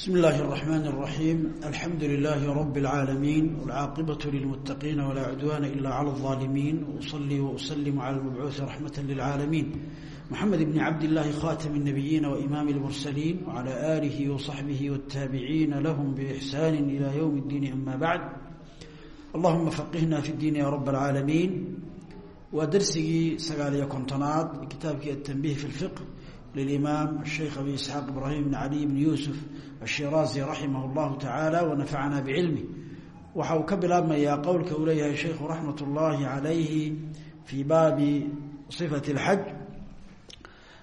بسم الله الرحمن الرحيم الحمد لله رب العالمين والعاقبة للمتقين ولا عدوان إلا على الظالمين وأصلي وأسلم على المبعوث رحمة للعالمين محمد بن عبد الله خاتم النبيين وإمام المرسلين وعلى آله وصحبه والتابعين لهم بإحسان إلى يوم الدين أما بعد اللهم فقهنا في الدين يا رب العالمين ودرسي سقاليا كنتناد كتابك التنبيه في الفقه للإمام الشيخ أبي إسحاق إبراهيم بن علي بن يوسف الشيرازي رحمه الله تعالى ونفعنا بعلمه waxa uu ka bilaabmayaa qowlka uu leeyahay shaykhu raxmat ullaahi calayhi fii baabi sifati اlxaj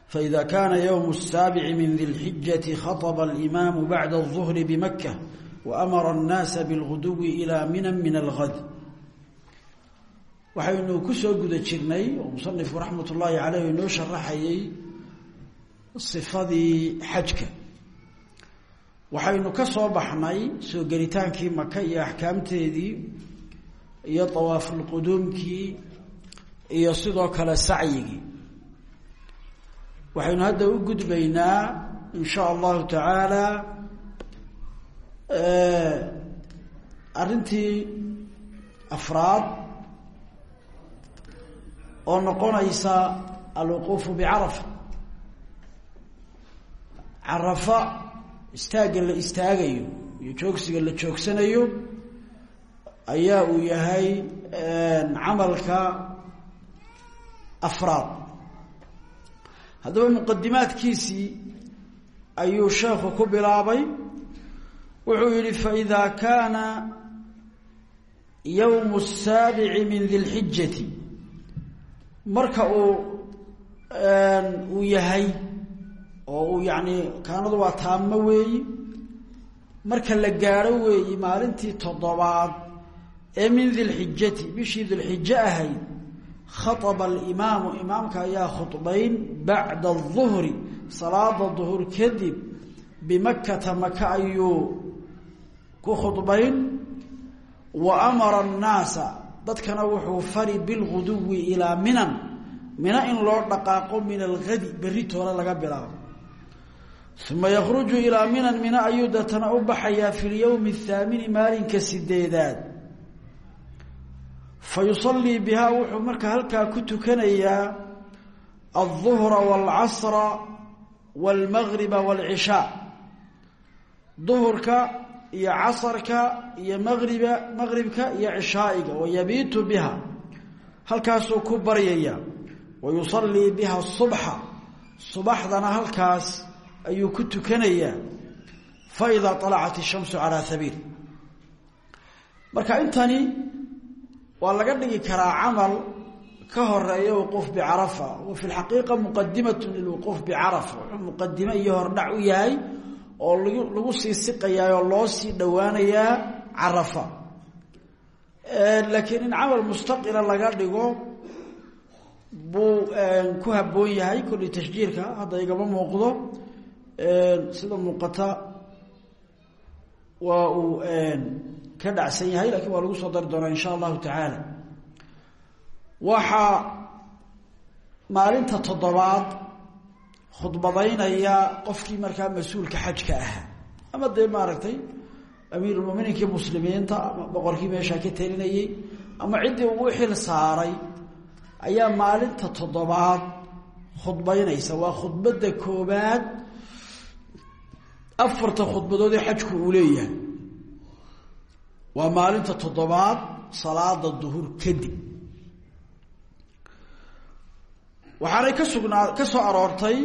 faida kaana ywm الsaabici min di اlxijati khaطba اlimaamu bacda الظuhri bimaka waamara الnaasa biاlguduwi ilaa mina min algad waxaynu ku soo guda jirnay oo musanifku raxmat ullaahi caleyh inoo sharaxayey sifadii xajka. Waxaynu ka soo baxnay soo gelitaankii maka iyo axkaamteedii iyo tawaafulquduumkii iyo sidoo kale sacyigii. Waxaynu hadda u gudbaynaa in sha allahu tacaala arrintii afraad oo noqonaysa alwuquufu bicarafa carafa istaagga la istaagayo iyo joogsiga la joogsanayo ayaa uu yahay camalka afraad haddaba muqadimaadkiisii ayuu sheekhu ku bilaabay wuxuu yihi faإida kaana yowm الsaabici min di lxijati marka uu uu yahay oo uu yani kaanadu waa taamo weeyi marka la gaadho weeyi maalintii toddobaad ee min dilxijati bishii dilxijo ahayd khaطba alimaamu imaamka ayaa khudbayn bacda الظuhri salaada duhur kadib bimakata maka ayuu ku khudbayn wa amara الnaasa dadkana wuxuu fari bilguduwi ilaa minan mina in loo dhaqaaqo min algadi berri toole laga bilaabo uma yakruju ilaa minan mina ayuu deetana u baxayaa fi lyowmi athaamini maalinka sideedaad fa yusallii bihaa wuxuu marka halkaa ku tukanayaa alduhra waalcasra waalmagriba waalcishaa duhurka iyo casarka iyo magriba magribka iyo cishaa'iga wayabiitu biha halkaasuu ku baryaya wa yusallii biha subxa subaxdana halkaas ayuu ku tukanayaa faida alacat ishamsu calaa habiil marka intani waa laga dhigi karaa camal ka horreeya wuquuf bicarafa wa fi lxaqiiqa muqadimat lilwuquuf bicarafa wuxuu muqadime iyo hordhac u yahay oo lagu sii siqayaa oo loo sii dhowaanayaa carafa. Laakiin in camal mustaqila laga dhigo buu ku haboon yahay kulli tashjiirka hadda igama muuqdo sida muuqata waa uu ka dhacsan yahay lakiin waa lagu soo dari doonaa insha allahu tacaala. Waxaa maalinta toddobaad khudbadaynaya qofkii markaa mas'uulka xajka ahaa. Ama dee maaragtay amiirulmuminiinkii muslimiinta ama boqorkii meeshaa ka telinayey ama ciddii ugu xil saaray ayaa maalinta toddobaad khudbaynaysa. Waa khudbadda koobaad afarta khudbadood ee xajku uu leeyahay. Waa maalinta toddobaad salaada duhur kadib. Waxaanay ka sugnaa ka soo aroortay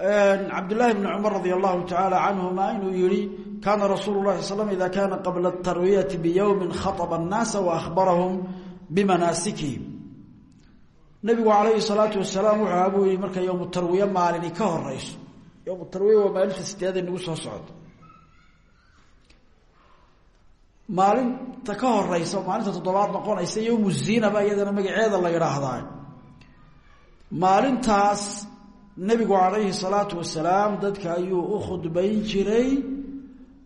cabdillaahi bni cumar radia allahu tacaala canhuma inuu yihi kaana rasuulu lahi sal slam ida kaana qabla atarwiyati biyowmin khaطba annaasa waahbarahum bimanaasikihim nabigu calayhi salaatu wasalaam wuxuu abuu yihi marka yowmu yowmu tarwiya waa maalinta sideed ay nagu soo socdo maalinta ka horeysa maalinta toddobaad noqonaysa yowmu ziinaba iyadana magaceeda la yidhaahdaa maalintaas nebigu calayhi salaatu wasalaam dadka ayuu u khudbayn jiray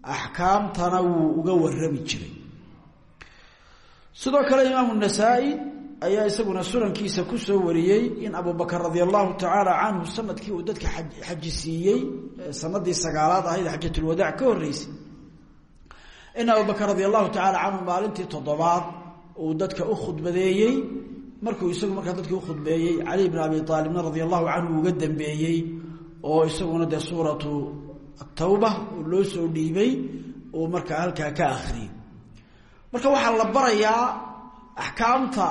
axkaamtana wuu uga warami jiray. Sidoo kale imaamu nasaa-i ayaa isaguna sunankiisa ku soo wariyey in abubakr radi allahu tacaala canhu sannadkii uu dadka xaji siiyey sanadii sagaalaad ahayd xajatulwadaac ka horeysay in abubakr radi allahu tacaala canhu maalintii toddobaad uu dadka u khudbadeeyey markuu isagu markaa dadkii ukhudbeeyey cali bn abi aalibna radi allahu canhu uga dambeeyey oo isaguna dee suuratu atawba loo soo dhiibay uu markaa halkaa ka akriyey marka waxaa la barayaa axkaamta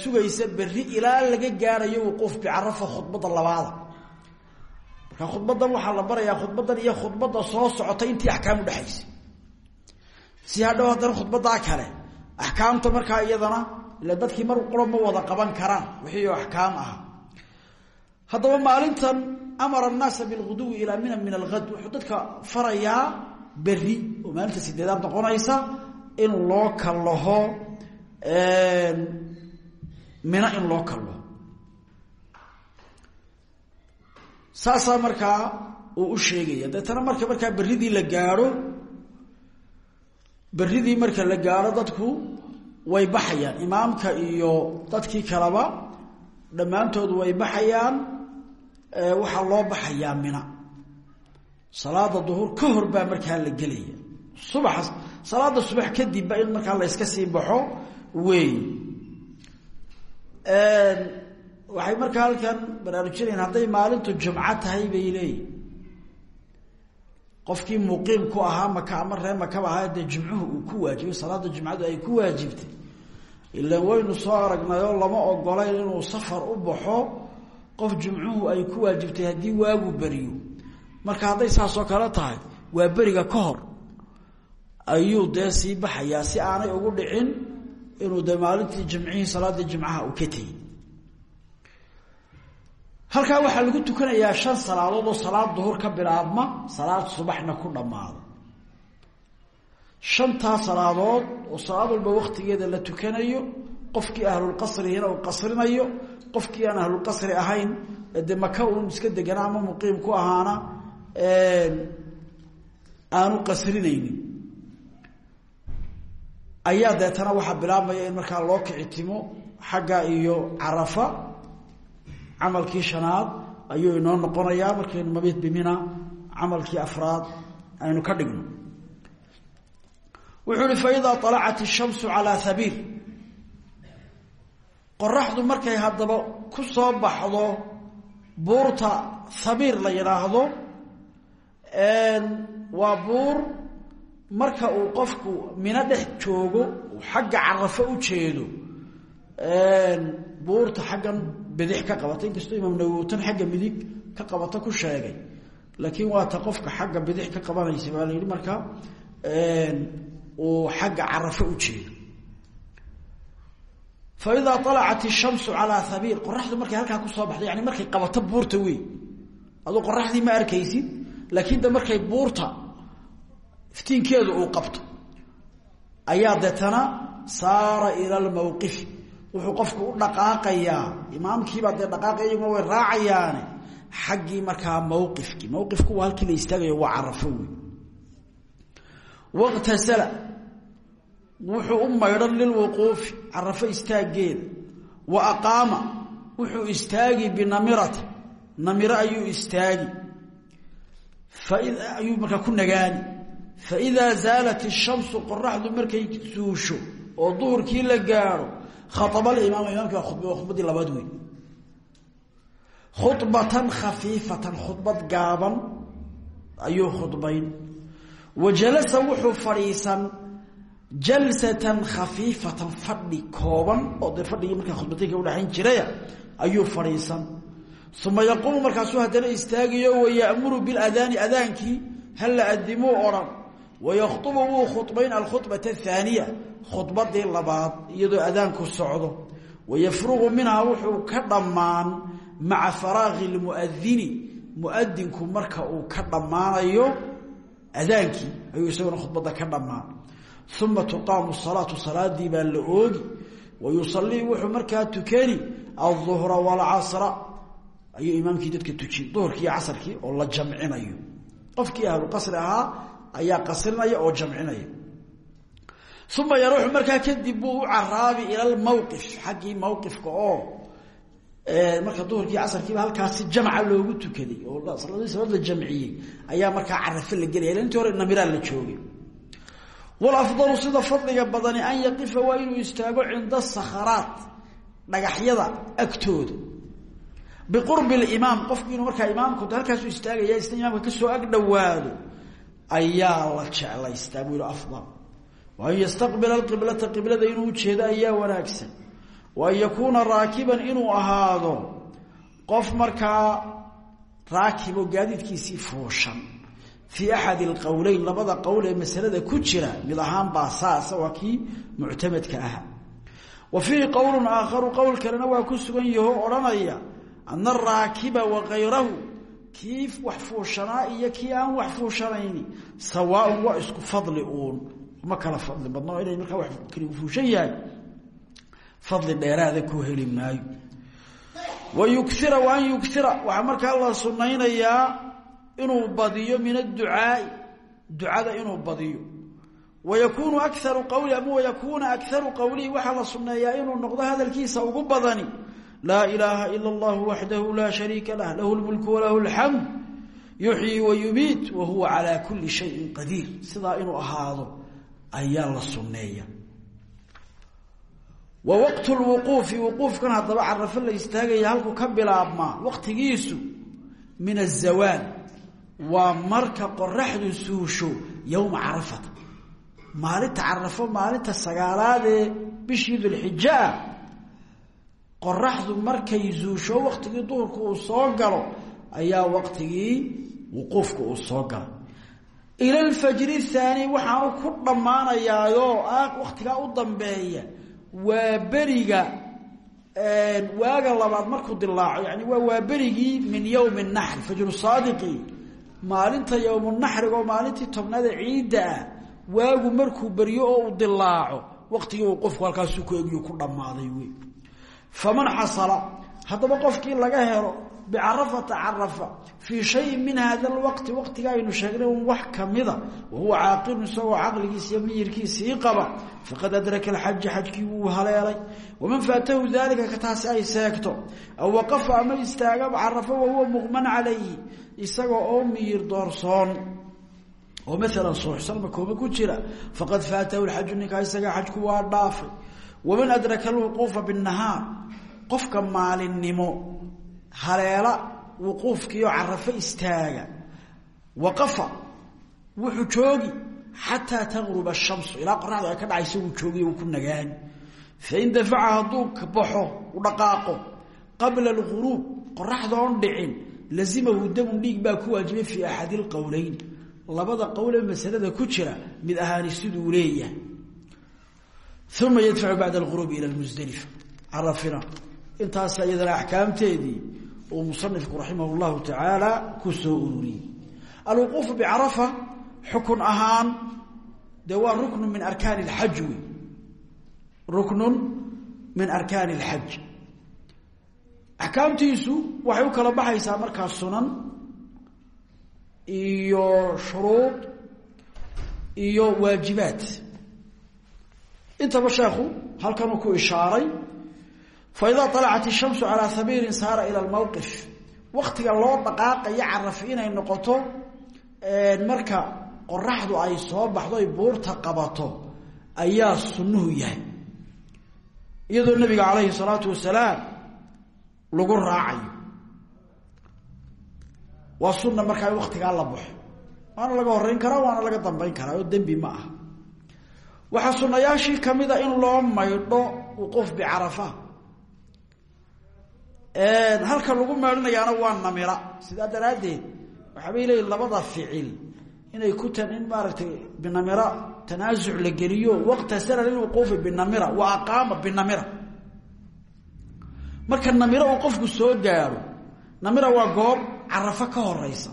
sugaysa berri ilaa laga gaarayo wuquuf bicarafa khudbadda labaada marka khudbadan waxaa la barayaa khudbadan iyo khudbadda soo socotay intii axkaam udhexaysay si hadhow haddana khudbaddaa kale axkaamta markaa iyadana ila dadkii mar qura ma wada qaban karaan wixii oo ah. Haddaba maalintan amara annaasa bilguduwi ilaa mina min alhad wuxuu dadka farayaa berri oo maalinta sideedaad noqonaysa in loo kallaho mina in loo kallo. Saasaa markaa uu u sheegaya. Deetana marka markaa berridii la gaadho berridii marka la gaadho dadku way baxayaan. Imaamka iyo dadkii kaleba dhammaantood way baxayaan waxaa loo baxayaa mina. Salaada duhur ka hor baa markaa la gelaya. Subaxas salaada subax kadibba in markaa la yska sii baxo wey waxay markaa halkan baraarujinayan hadday maalintu jumco tahay bay leeyihiin qofkii muqiim ku ahaa maka ama ree makaba ahaa dee jumcuhu uu ku waajibay salaada jumcadu ay ku waajibtay. Ilan waynu soo aragnay oo lama ogolayn inuu safar u baxo qof jumcuhu ay ku waajibtay haddii waagu beriyo. Marka hadday saasoo kale tahay waa beriga ka hor. Ayuu dee sii baxayaa si aanay ugu dhicin inuu de maalintii jimcihii salaadii uu ka tegey. Halkaa waxaa lagu tukanayaa shan salaadood oo salaad duhur ka bilaabma salaad subaxna ku dhammaado. Shantaa salaadood oo salaad walba waktigeeda la tukanayo qofkii ahlulqasrihina uu qasrinayo qofkii aan ahlulqasri ahayn de maka uun iska degana ama muqiim ku ahaana aanu qasrinaynin ayaa deetana waxaa bilaabmaya in markaa loo kicitimo xagga iyo carafa. Camalkii shanaad ayuu inoo noqonayaa markaynu mabit bimina camalkii afraad aynu ka dhigno. Wuxuu uhi faidaa alacat ishamsu calaa habiir qoraxdu markay haddaba ku soo baxdo buurta habiir la yidhaahdo waa buur marka uu qofku mino dhex joogo xagga carafo u jeedo buurta xaggan bidix ka qabata inkastoo imaam nawowtan xagga midig ka qabata ku sheegay. Laakiin waa ta qofka xagga bidix ka qabanaysa baa la yidhi marka uu xagga carafo u jeedo. Fa idaa alacat ishamsu calaa habiir qoraxdu markay halkaa ku soo baxda yani markay qabato buurta wey aduu qoraxdii ma arkaysid laakiin de markay buurta iftiinkeedu uu qabto. Ayaa deetana saara ila lmawqifi wuxuu qofku u dhaqaaqayaa. Imaamkiibaa dee dhaqaaqaya iyaguna way raacayaane. Xaggii markaa mawqifkii. Mawqifku waa halkii la istaagayo waa carafo wey waqtasala. Wuxuu u maydhan lilwuquufi carafo istaaggeeda wa aqaama. Wuxuu istaagi binamirata namiro ayuu istaagi. Ayuu markaa ku nagaani faidaa zaalat ishamsu qoraxdu markay suusho oo duhurkii la gaadho khaaba alimaam imaamkii waa khudba waa khudbaddii labaad wey khubatan khafiifatan khudbad gaaban ayuu khudbayn wa jalasa wuxuu fadhiisan jalsatan khafiifatan fadhi kooban oo dee fadhigii markaa khudbataynka udhaxayn jiraya ayuu fadhiisan uma yaquumu markaasuu haddana istaagayo wayamuru biladaani adaankii hala adimuu odhan wayakhtubu wuu khudbayn alkhubata athaaniya khudbadii labaad iyadoo adaanku socdo. wayafruqu minhaa wuxuu ka dhammaan maca faraaqi lmuadini muadinku marka uu ka dhammaanayo adaankii ayuu isaguna khudbadda ka dhammaan uma tuqaamu salaatu salaadii baa la oogi. wayusalii wuxuu markaa tukani alduhra walcasra ayuu imaamkii dadka tujiy duhurkii iyo casarkii oo la jamcinayo. qofkii ayaa qasrinaya oo jamcinaya. Uma yaruuxu markaa kadib buu caraabi ila lmawqif xaggii mawqifka oo marka duhurkii casarkiiba halkaasi jamca loogu tukaday oo saladii salaad la jamciyey ayaa markaa carafe la gelaya. Intii hore namiraa la joogay. Walafdalu sida fadliga badani an yaqifa waa inuu istaago cinda sakharaat dhagaxyada agtooda. Biqurbi limaam qofku inuu markaa imaamku halkaasu istaagaya isna imaamka ka soo ag ayaa la jeclaystaa buu afdal. Wa an yastaqbila alqiblata qiblada inuu ujeedo ayaa wanaagsan. Wa an yakuuna raakiban inuu ahaado qof markaa raakib oo gaadiidkiisii fuushan fii axadi alqowleyn labada qowl ee masalada ku jira mid ahaan baa saasa waa kii muctamadka aha. Wa fiihi qowlun aakharu qowl kalena waa ku sugan yaho odhanaya ana araakiba wa kayrahu kii wax fuushanaa iyo kii aan wax fuushanayni sawaaun waa isku fadli uun. Ma kala fadli badno inay markaa wa fuushan yahay fadli dheeraada ku heli maayo. Wa yukira wa an yukira waxaa markaa la sunaynayaa inuu badiyo min adducaai ducada inuu badiyo. Wayakunu akaru qawli ama wayakuuna akaru qawlihi waxaa la sunneeyaa inuu noqdo hadalkiisa ugu badani laa ilaaha ila allahu waxdahu laa shariika lah lahu lmulku walahu lxamd yuxyi wayumiit wa huwa calaa kuli shayin qadiir sidaa inuu ahaado ayaa la sunneeya wa waqtu lwuquufi wuquufkan haddaba carafo la istaagaya halku ka bilaabmaa waqtigiisu min azawaal waa marka qoraxdu suusho yowma carafata maalinta carafo maalinta sagaalaad ee bishii dulxijo ah qoraxdu markay suusho waqtigii duhurka uu soo galo ayaa waqtigii wuquufka uu soo galo ila lfajri thaani waxaanu ku dhammaanayaayoo ah waqtigaa u dambeeya waa beriga waaga labaad markuu dilaaco yani waa waa berigii min yowmi naxri fajru saadiqi maalinta yowmunaxriga oo maalintii tobnaada ciidda ah waagu markuu beryo oo uu dilaaco waqtigii uu qofku halkaasuu ku egiyo ku dhammaaday wey faman xasala haddaba qofkii laga helo bicarafata carafa fii shayin min hada lwaqti waqtiga aynu sheegnay un wax kamida wahuwa caaqilun isagoo caqligiisa iyo miyirkiisii qaba faqad adraka alxaja xajkii wuu haleelay waman faatahu dalika ka taasi ay seegto aw waqafa ama istaaga carafa wahuwa muqman calayhi isaga oo miyir doorsoon. Oo maalan suuxsan makooma ku jira faqad faatahu lxaju ninkaa isaga xajku dhaafay waman adraka alwuquufa binahaar qofka maalinimo haleela wuquufkiioo carafo istaaga waqafa wuxuu joogi xataa taqruba ashamsu ilaa qoraxdu ay ka dhacaysa wuu joogiy wuu ku nagaani fain dafaca hadduu baxo u dhaqaaqo qabla alguruub qoraxdoon dhicin lazimahu damun dhiig baa ku waajibay fii axadi lqowleyn labada qowlee masalada ku jira mid ahaani siduu leeyahay uma yadfacu bacda alghuruubi ila lmusdalifa carafina intaas iyadana axkaamteedii uu musanifku raximah llahu tacaala ku soo ururiyey alwuquufu bicarafa xukun ahaan dee waa ruknu min arkaani lxaj wey ruknun min arkaani alxaj axkaamtiisu waxay u kala baxaysaa markaa sunan iyo shuruud iyo waajibaat intaba sheekhu halkanuu ku ishaaray faida alacat ishamsu calaa habiirin saara ila lmowqif waktiga loo dhaqaaqayo carafi inay noqoto marka qoraxdu ay soo baxdo ay buurta qabato ayaa sunnuhu yahay. Iyadoo nabiga calayhi salaatu wasalaam lagu raacayo. Waa sunna markaa in waktigaa la baxo. Waana laga horeyn karaa waana laga dambeyn karaa oo dembi ma aha waxaa sunayaashii kamida in loo maydho wuquuf bicarafa halka lagu meedhinayaana waa namira. Sidaa daraaddeed waxaabay leeyihiin labada ficil inay ku tan in maaragtay binamira tanaasuc la geliyo waqtasara lilwuquufi binamira wa aqaama binamira marka namiro uu qofku soo gaaro namira waa goob carafo ka horeysa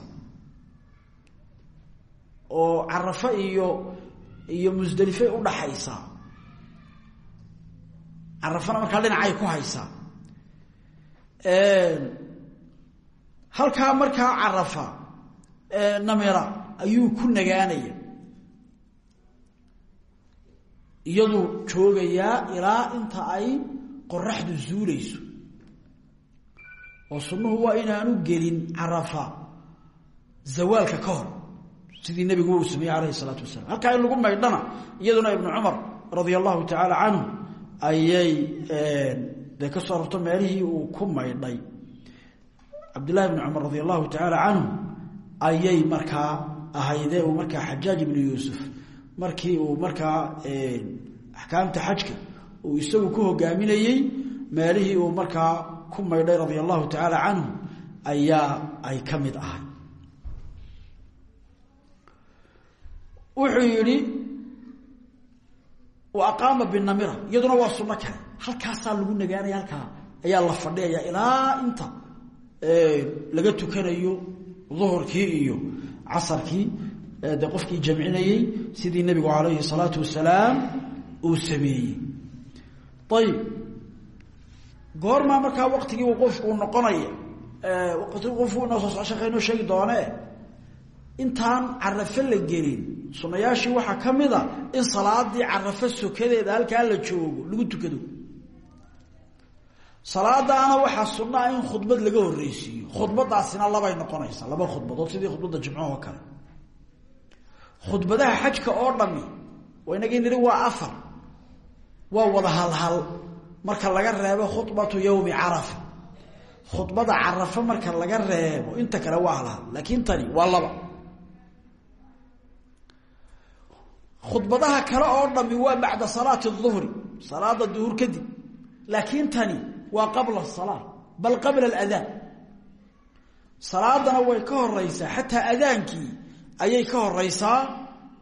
oo carafo iyo iyo musdelifey udhaxaysaa carafana markaa dhinacay ku haysaa halkaa markaa carafa namira ayuu ku nagaanaya. Iyaduu joogayaa ilaa inta ay qoraxdu zuulayso. Oo sunnuhu waa inaanu gelin carafa zawaalka ka hor sidii nebigu uu sameeyey alayhi salaatu wasalam halkaa in lagu maydhana iyaduna ibnu cumar radia allahu tacaala canhu ayay dee ka soo rarto meelihii uu ku maydhay. Cabdillahi bni cumar radia allahu tacaala canhu ayay markaa ahaydee uu markaa xajaaj ibnu yuusuf markii uu markaa axkaamta xajka uu isagu ku hogaaminayey meelihii uu markaa ku maydhay radia allahu tacaala canhu ayaa ay ka mid ahay wuxuu yidhi aqaama binamira iyaduna waa sunno kale. Halkaasaa lagu nagaanaya halkaa ayaa la fadhiyaya ilaa inta laga tukanayo duhurkii iyo casarkii. De qofkii jamcinayey sidii nebigu calayhi salaatu wasalaam uu sameeyey. Ayib goormaa markaa waktigii uu qofku noqonaya qofku inoo soo socoshaqa inoo sheegi doonee intaan carafo la gelin sunayaashii waxaa ka mid a in salaadii carafo sokadeeda halkaa la joogo lagu tukado. Salaadaana waxaa sunaa in khudbad laga horeysiiyo khudbadaasina labay noqonaysaa laba khudbadood sidii khudbadda jimcahoo kale. Khudbadaha xajka oo dhami inagii nidhi waa afar. Waa wada halhal. Marka laga reebo khubatu yawmi carafa khudbada carafo marka laga reebo inta kale waa halhal laakiin tani waa laba khudbadaha kale oo dhami waa bacda salaati duhri salaada duhur kadib. Laakiin tani waa qabla salaa bal qabla aladaan salaadana way ka horeysaa xataa adaankii ayay ka horeysaa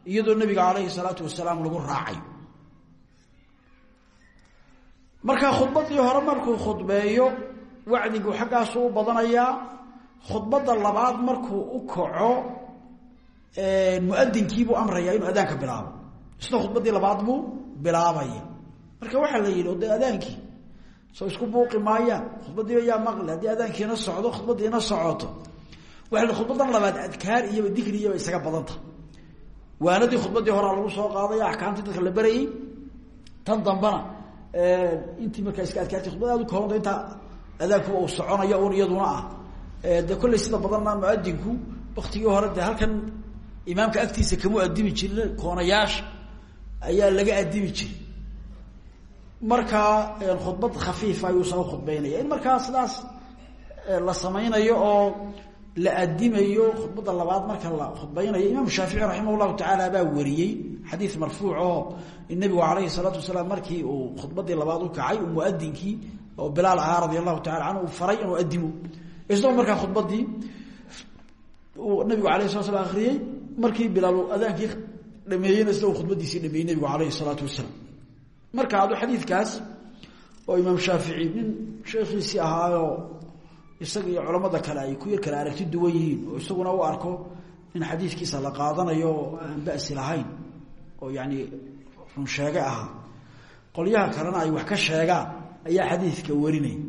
iyadoo nabiga calayhi salaatu wasalaam lagu raacayo. Markaa khudbadii hore markuu khudbeeyo wacdigu xaggaasu u badanayaa. Khudbadda labaad markuu u kaco muadinkiibuu amraya inuu adaanka bilaabo. Isna khudbadii labaad buu bilaabaya. Marka waxaa la yidhi adaankii soo isku buuqi maayaan. Khudbadiiba yaa maqli haddii adaankiina socdo khudbadiina socoto. Waa khudbadan labaad adkaar iyoba dikri iyoba isaga badanta. Waanadii khudbadii horaa lagu soo qaadaya axkaamtii dadka la berayey tan dambana intii markaa iska adkaartay khudbada aad u adaankuba uu soconayo un iyaduna ah. De kolley sida badanna muadinku waktigii hore de halkan imaamka agtiisa kamu adimi jirin koonayaasha ayaa laga adimi jiray. Markaa khudbad khafiifa ayuu soo khudbeynaya in markaa sidaas la samaynayo oo la adimayo khudbadda labaad marka la khudbeynayo imaam shaafici raximah llahu tacaala baa wariyey xadiis marfuuc oo nabigu alayhi salaatu wasalaam markii uu khudbadii labaad u kacay muadinkii oo bilaal ahaa radia allahu tacala faray inuu adimo isagoo markaa khudbadii nabigu alayh sala slam akriyey markii bilaal adaankii dhameeyeyna isagoo khudbadiisii dhameeyey nabigu alayhi salaatu wasalaam. Marka adu xadiidkaas oo imaam shaafici nin sheekhiisii ahaayoo isaga iyo culamada kale ay ku yar kale aragti duwan yihiin oo isaguna u arko in xadiidkiisa la qaadanayo oo aan basi lahayn oo yani run sheege ahaa. Qolyaha kalena ay wax ka sheegaan ayaa xadiidka warinaya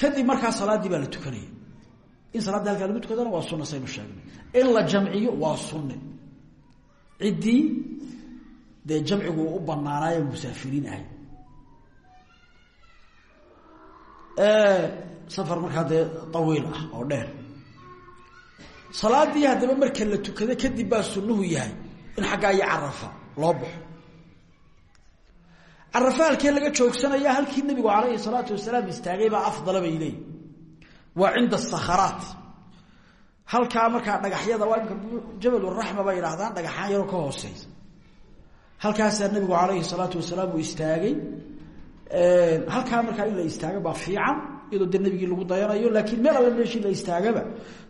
kadib markaa salaaddii baa la tukanaya in salaaddi halkaa lagu tukadana waa sunna saynu sheegnay. In la jamciyo waa sunne. Ciddii dee jamcigu u banaanaayo musaafiriin ahay. Safar markaa dee awiil ah oo dheer. Salaadii haddaba marka la tukado kadib baa sunnuhu yahay in xaggaa iyo carafa loo baxo. Carafa halkee laga joogsanaya halkii nabigu calayhi salaatu wasalaam istaagay baa afdala bay leeyihi waa cinda sakharaat. Halkaa markaa dhagaxyada waa imka jabal raxma bay idhahdaan dhagaxaan yaroo ka hooseysa halkaasaa nabigu calayhi salaatu wasalaam uu istaagay. Halkaa markaa in la istaaga baa fiican iyadoo de nabigii lagu dayanayo laakiin meel alle meeshii la istaagaba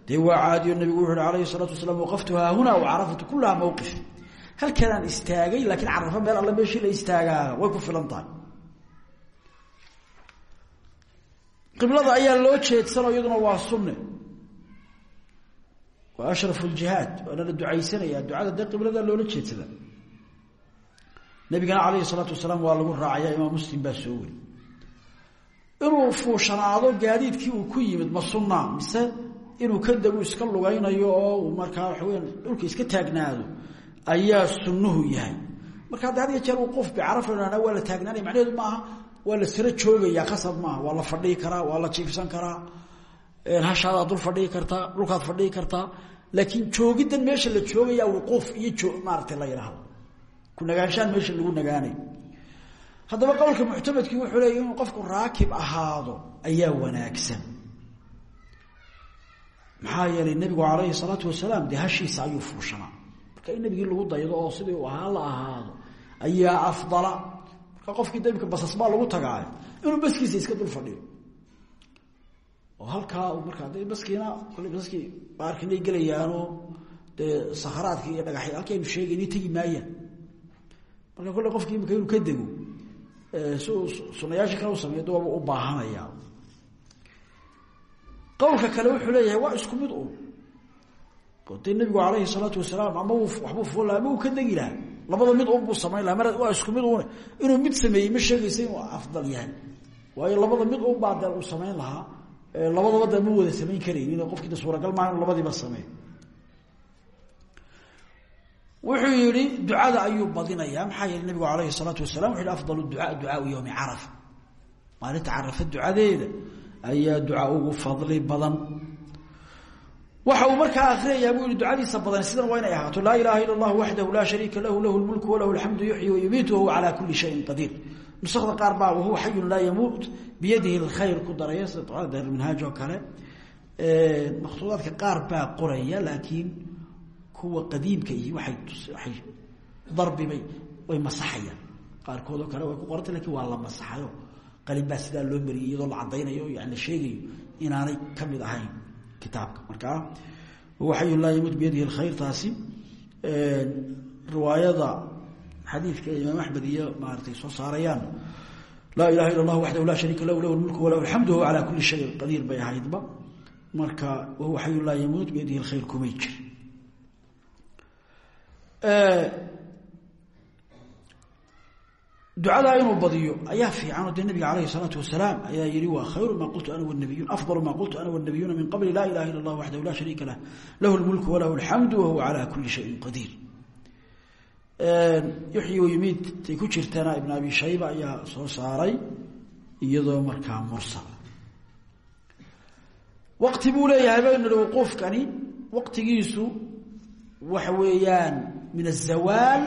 dee waa caadiyo nabigu wuxu uhi alayhi salaatu wasalaam waqaftu haahuna wacarafatu kulaha mawqif halkanaan istaagay laakiin carafo meel alle meeshii la istaagaa way ku filan tahay qiblada ayaa loo jeedsanoo iyaduna waa sunne. Waa ashrafu ljihaad waana la ducaysanaya ducada dee qiblada loola jeedsada. Nabigana calayhi salaatu wasalaam waa lagu raacaya imaam muslim baa soo weri inuu fuushanaado gaadiidkii uu ku yimid ma sunna mise inuu ka dego iska lugaynayo oo uu markaa waxa weya dhulka iska taagnaado ayaa sunnuhu yahay. Marka hadda had ya jeer uu qof bicarafa waa la taagnaanaya macnaheedu maaha waa la siro joogaya qasab maaha. Waa la fadhii karaa waa la jiifsan karaa. Hashaadaa dul fadhii kartaa dhulkaad fadhii kartaa laakiin joogiddan meesha la joogaya wuquuf iyo maarata la yidhaahdo ku nagaanshaan meesha lagu nagaanay. Haddaba qowlka muctamadkii wuxuu leeya inuu qofku raakib ahaado ayaa wanaagsan. Maxaa yeelay nebigu calayhi salaatu wasalaam dee hashiisa ayuu fuushanaa. Marka in nebigii lagu daydo oo sidii uu ahaa la ahaado ayaa afdala qofkii damika basas baa lagu tagaayo inuu baskiisa iska dul fadhiyo. Oo halkaa markaa de baskiina kole baskii baarkinay gelayaanoo dee sakharaadkii iyo dhagaxy halkii aynu sheegayna tegi maayaan. Marka kolle qofkii imika inuu ka dego si uu sunayaasha kale u sameeyo u baahanaya qowlka kale wuxuu leeyahay waa isku mid oo dee nebigu calayhi salaatu wasalaam ama waxbuu fuula ama uu ka degi labada mid un buu samayn laha mar waa isku mid une inuu mid sameeyey ma sheegaysa inuu afdal yahay. Waayo labada mid un baa uu samayn lahaa labadaba dee ma wada samayn karaynin qofkiina suuragal maaha inuu labadiiba wuxuu yihi ducada ayuu badinayaa maxaa yeele nabigu alayhi salaatu wasalaam wuxu yhi afdal ducaa ducaau yowmi carafa maalinta carafa ducadeeda ayaa ducaa ugu fadli badan waxa uu markaa akrinayaa buu yihi ducadiisa badan sidan waa inay ahaato laa ilaaha ila allah waxdahu laa shariika lahu lahu lmulku walahu alxamdu yuxyi wayumiitu wahuwa calaa kulli shayin qadiir. Nusakda qaar baa wahuwa xayun laa yamuut biyadihi lkhayr ku daraya sida ducada dahrulminhaaj oo kale. Makhtuudaadka qaar baa qoraya laakiin kuwa qadiimka iyo waay waay darbibay way masaxayaan. Qaarkood oo kale way ku qorantay lakiin waa la masaxayo. Qalin baa sidaa loo mariyay kitaabka. Markaa waxayu laa yamuut biyadihi lkhayrtaasi riwaayada xadiidka imaam axmed iyo maaratay soo saarayaan. La ilaha ila اllah waxdahu laa shariika lahu lahu lmulku walahu alxamdu huwa calaa kuli shayin qadiir bay ahaydba. Marka wahuwa xayu laa yamuut biyadihi lkhayr kumay ducadaa inuu badiyo ayaa fiicanoo dee nabiga calayhi salaatu wasalaam ayaa yihi waa khayru maa qultu ana wanabiyun afdalu maa qultu ana wanabiyuuna min qabli laa ilaha illa allah waxdahu laa shariika lah lahu lmulku walahu alxamdu wahuwa calaa kuli shayin qadiir yuxyi yimiid tay ku jirtana ibn abi shayba ayaa soo saaray iyadoo markaa mursala waqti buu leeyahay baynu ihi wuquufkani waqtigiisu waxa weeyaan min azawaal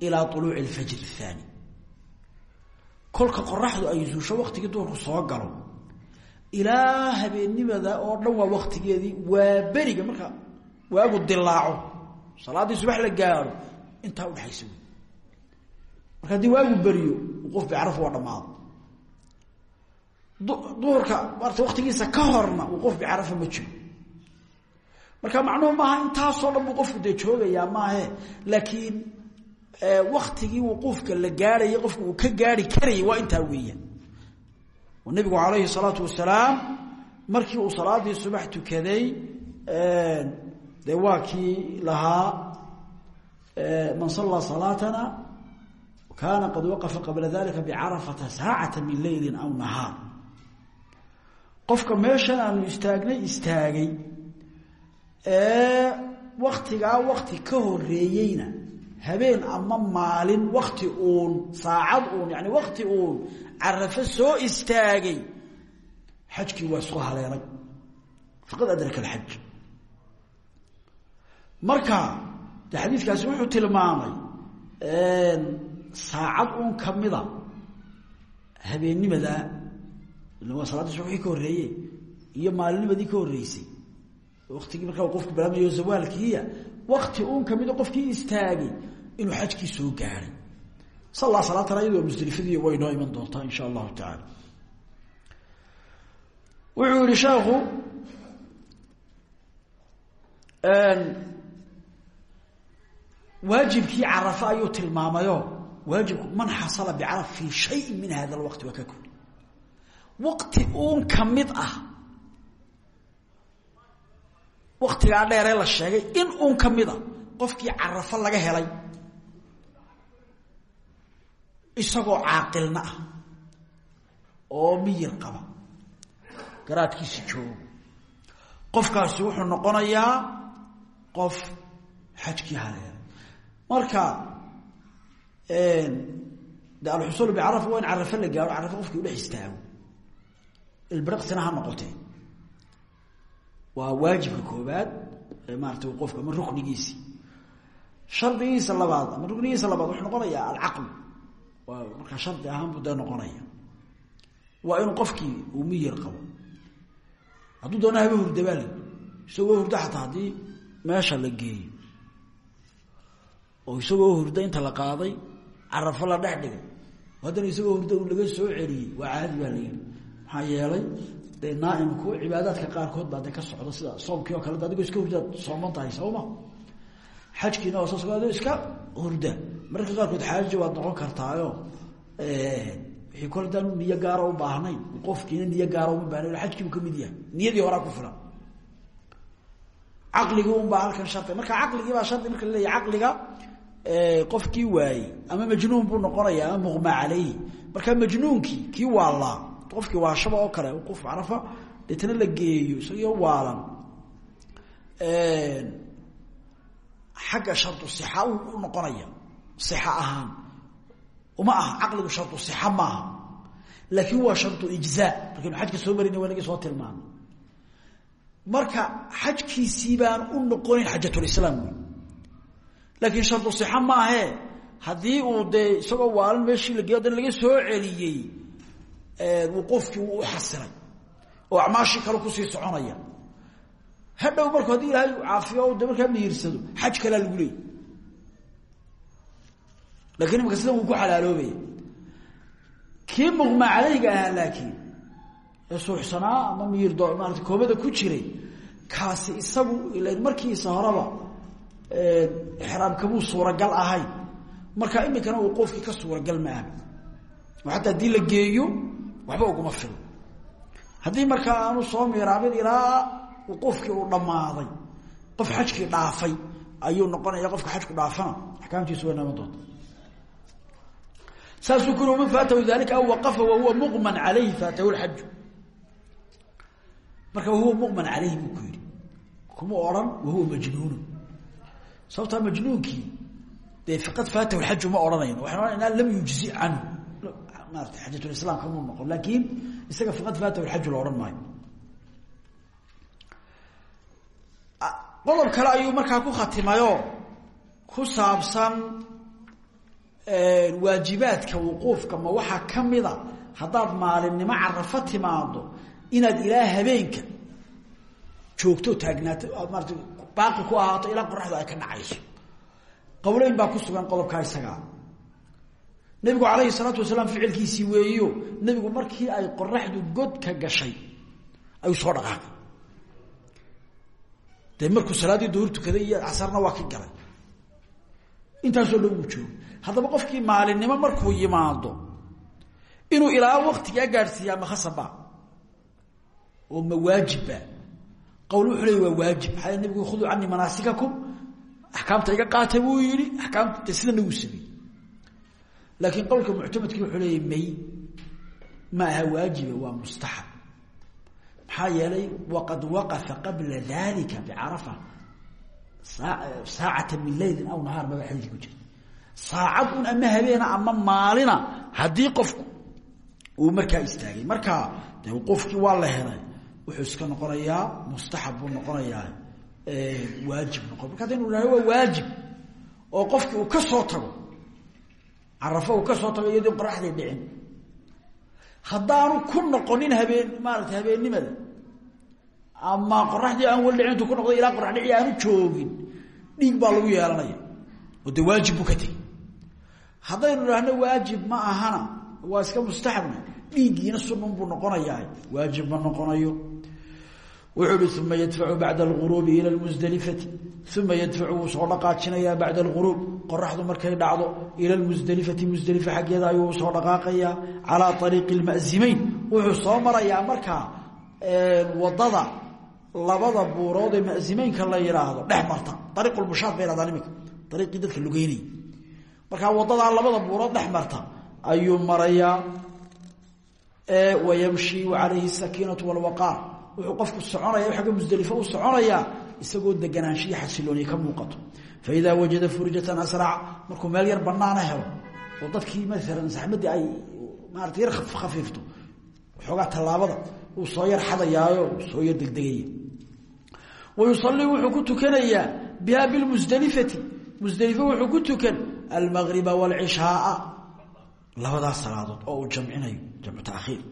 ilaa uluuci alfajr aani kolka qoraxdu ay zuusho waktigii duurku soo galo. Ilaa habeennimada oo dhan waa waktigeedii waa beriga marka waagu dilaaco. Salaaddii subax la gaaro intaa udhexaysa wey marka haddii waagu beriyo wuquuf bicarafa waa dhamaado duhurka maarata waktigiisa ka horna wuquuf bicarafa ma jiro. Marka macnuhu maaha intaasoo dhan buu qofku dee joogayaa maahe laakiin waktigii wuquufka la gaarhayay qofku uu ka gaari karayay waa intaa weeyaan. Oo nebigu calayhi salaatu wasalaam markii uu salaadii subax tukaday dee waa kii lahaa man sallaa salaatana kaana qad waqafa qabla dalika bicarafata saacata min leyli aw nahaar. Qofka meeshan aanu istaagnay istaagay. Waktigaa wakti ka horeeyeyna habeen ama maalin wakti uun saacad uun yani wakti uun carafo soo istaagay xajkii waa isku haleelay. Faqad adraka alxaj marka de xadiidkaasi wuxuu tilmaamay saacad uun kamida habeennimada ila waa salaadii subaxii ka horreeye iyo maalinimadii ka horreysay. Waktigii markaa qofku bilaabmayo zawaalkiiya wakti uun kamida qofkii istaagay inuu xajkii soo gaaray. Sallaa salaatana iyadoo musdelifadii way noo iman doontaa insha allahu tacaala. Wuxuu yihi sheekhu waajibkii carafa ayuu tilmaamayo. Waajibku man xasala bicaraf fii shayin min hada lwaqti waa ka kuli waqti uun ka mid ah waktigaa dheeree la sheegay in uun ka mid a qofkii carafo laga helay isagoo caaqilna ah oo miyir qaba. Garaadkiisi joogo. Qofkaasi wuxuu noqonayaa qof xajkii haleela. Marka de alxusuul bicarafa waa in carafe la gaaro carafe qofkii udhex istaago. Ilbiriqsina ha noqotee waa waajibka koobaad maarata qofka ama ruknigiisii shardigiisa labaad ama ruknigiisa labaad wuxuu noqonayaa alcaql markaa shardi ahaan buu dee noqonaya. Waa inuu qofkii uu miyir qabo. Hadduu doona haba hurdabaale isagoo hurdo xataa meesha la geeyo. Oo isagoo hurdo inta la qaaday carafo la dhex dhigay. Haddana isagoo hurdo laga soo celiyey waa caadi baa la yidhi. Maxaa yeelay dee naaimku cibaadaadka qaarkood baa de ka socda sida soomkii oo kale de adigoo iska hurdaad sooman tahay sooma. Xajkiina oo saas adoo iska hurda mararka qaarkood xaaji waad noqon kartaayo wixii kole daanu niyo gaara u baahnayn qofkiina niyo gaara uma baahnayn xajkiibu ka mid yahay. Niyadii horaa ku filan. Caqligii unbaa halkan shardi marka caqligii baa shardi marka laleeyahy caqliga qofkii waayey ama majnuun buu noqonaya muqma caleyhi marka majnuunkii kii waalaa qofkii waashaba oo kale qof carafa deetana la geeyo isagoo waalan xagga shardu sixa u noqonaya sixa ahaan. Uma aha caqligu shardu sixa maaha laakiin waa shardu ijzaa markaynu xajka soo marina waa nagii soo tilmaamay. Marka xajkiisii baan u noqonayn xajatulislaam wey laakiin shardu sixa maahee haddii uu dee isagoo waalan meeshii la geeyo haddana laga soo celiyey uu qofkii uu u xasilay oo acmaashii kale ku sii soconaya. Hadhow marku haddii ilaahay caafiyo de markaa mihirsado lakiin imaka sidan wuu ku xalaaloobaya kii muqma caleyga ahaa laakiin ee suuxsanaa ama miyir do maarata koomada ku jiray kaasi isagu ilan markiisa horeba ixraamkamuu suuragal ahayn marka iminkana uu qofkii ka suuragal ma aha oo xataa haddii la geeyo waxba uguma filo. Haddii markaa aanu soo miiraabin ilaa qofkii uu dhammaaday qof xajkii dhaafay ayuu noqonaya qofka xajku dhaafana axkaamtiisu way nooman doonta saasuu kuri man faatahu dalika aw waqafa wahuwa muqman calayhi faatahu lxaju marka wahuwa muqman calayhi buu ku yidhi kuma odhan wahuwa majnuunu sababtaa majnuunkii dee faqad faatahu lxaju ma odhanayn waxaan odhanayna lam yujzi canhu maarata xajatulislaam kamuu noqon laakiin isaga faqad faatahu lxaju la odhan maayo qodob kale ayuu markaa ku khatimayoo ku saabsan waajibaadka wuquufka ma waxaa ka mida haddaad maalinimo carafo timaado inaad ilaa habeenka joogto taagnaato aad maarata baaqi ku ahaato ilaa qoraxdu ay ka dhacayso. Qowleyn baa ku sugan qodobkaa isagaa. Nabigu calayhi salaatu wasalaam ficilkiisii weeyo nebigu markii ay qoraxdu godka gashay ayuu soo dhaqaaqay. De markuu salaaddii duhur tukaday iyo casarna waa ka galay. Intaasoo dhan uu joogo haddaba qofkii maalinimo markuu yimaado inuu ilaa waktigaa gaadhsiiyaa ma khasabba oo ma waajibba qowl wuxuu leey waa waajib. Maxaa nabigu khuduu canii manaasikakum axkaamta iga qaata buu yihi axkaamta de sidana wuu sameeyey laakiin qowlka muctamadkii wuxuu may ma aha waajiba waa mustaxab. Maxaa waqad waqafa qabla dalika bicarafa saacata min leylin aw nahaar maba xadiis ku saacad un ama habeena ama maalina haddii qofku uu markaa istaagay. Markaa de waa la helay wuxuu iska noqonayaa mustaxab buu noqonayaa waajib noqon marka hadaynu idhahno waa waajib oo qofkii uu ka soo tago carafo uu ka soo tago iyadii qoraxday dhicin haddaanu ku noqonin habeen maarata habeennimada ama qoraxdii aan wal dhicin intuu ku noqday ilaa qorax dhici aanu joogin dhiig baa lagu yeelanaya oo waajib buu ka haddaynu idhaahno waajib ma ahana waa iska mustaxabna. Dhiiggiina sunun buu noqonayaa waajib ma noqonayo. Wuxuu hi uma yadfacu bacda ila lmusdelifati uma yadfacu wuu soo dhaqaajinayaa bacda alguruub markay dhacdo ila lmusdelifati musdelifa xaggeeda ayuu soo dhaqaaqayaa calaa ariiqi lma'zimeyn wuxuu soo marayaa markaa waddada labada buurood ee ma'zimeynka la yidhaahdo dhex marta. Ariiqulbushaad bay hahdaan iminka. Ariiqii dadka lugeynayay markaa wadadaa labada buurood dhex marta ayuu marayaa wayamshi calayhi sakiinatu walwaqaar wuxuu qofku soconaya agga musdelifo u soconayaa isagoo deganaanshiya xasilooniya ka muuqato. Faidaa wajada furijatan asrac markuu meel yar banaana helo oo dadkii maalan saxmadii ay maarata yar khafiifto xoogaa tallaabada uu soo yar xadayaayo soo yar degdegaya wayusalii wuxuu ku tukanayaa biha bilmusdelifati musdelifo wuxuu ku tukan almagriba waalcishaaa labadaas salaadood oo uu jamcinayo jamcu taakhiir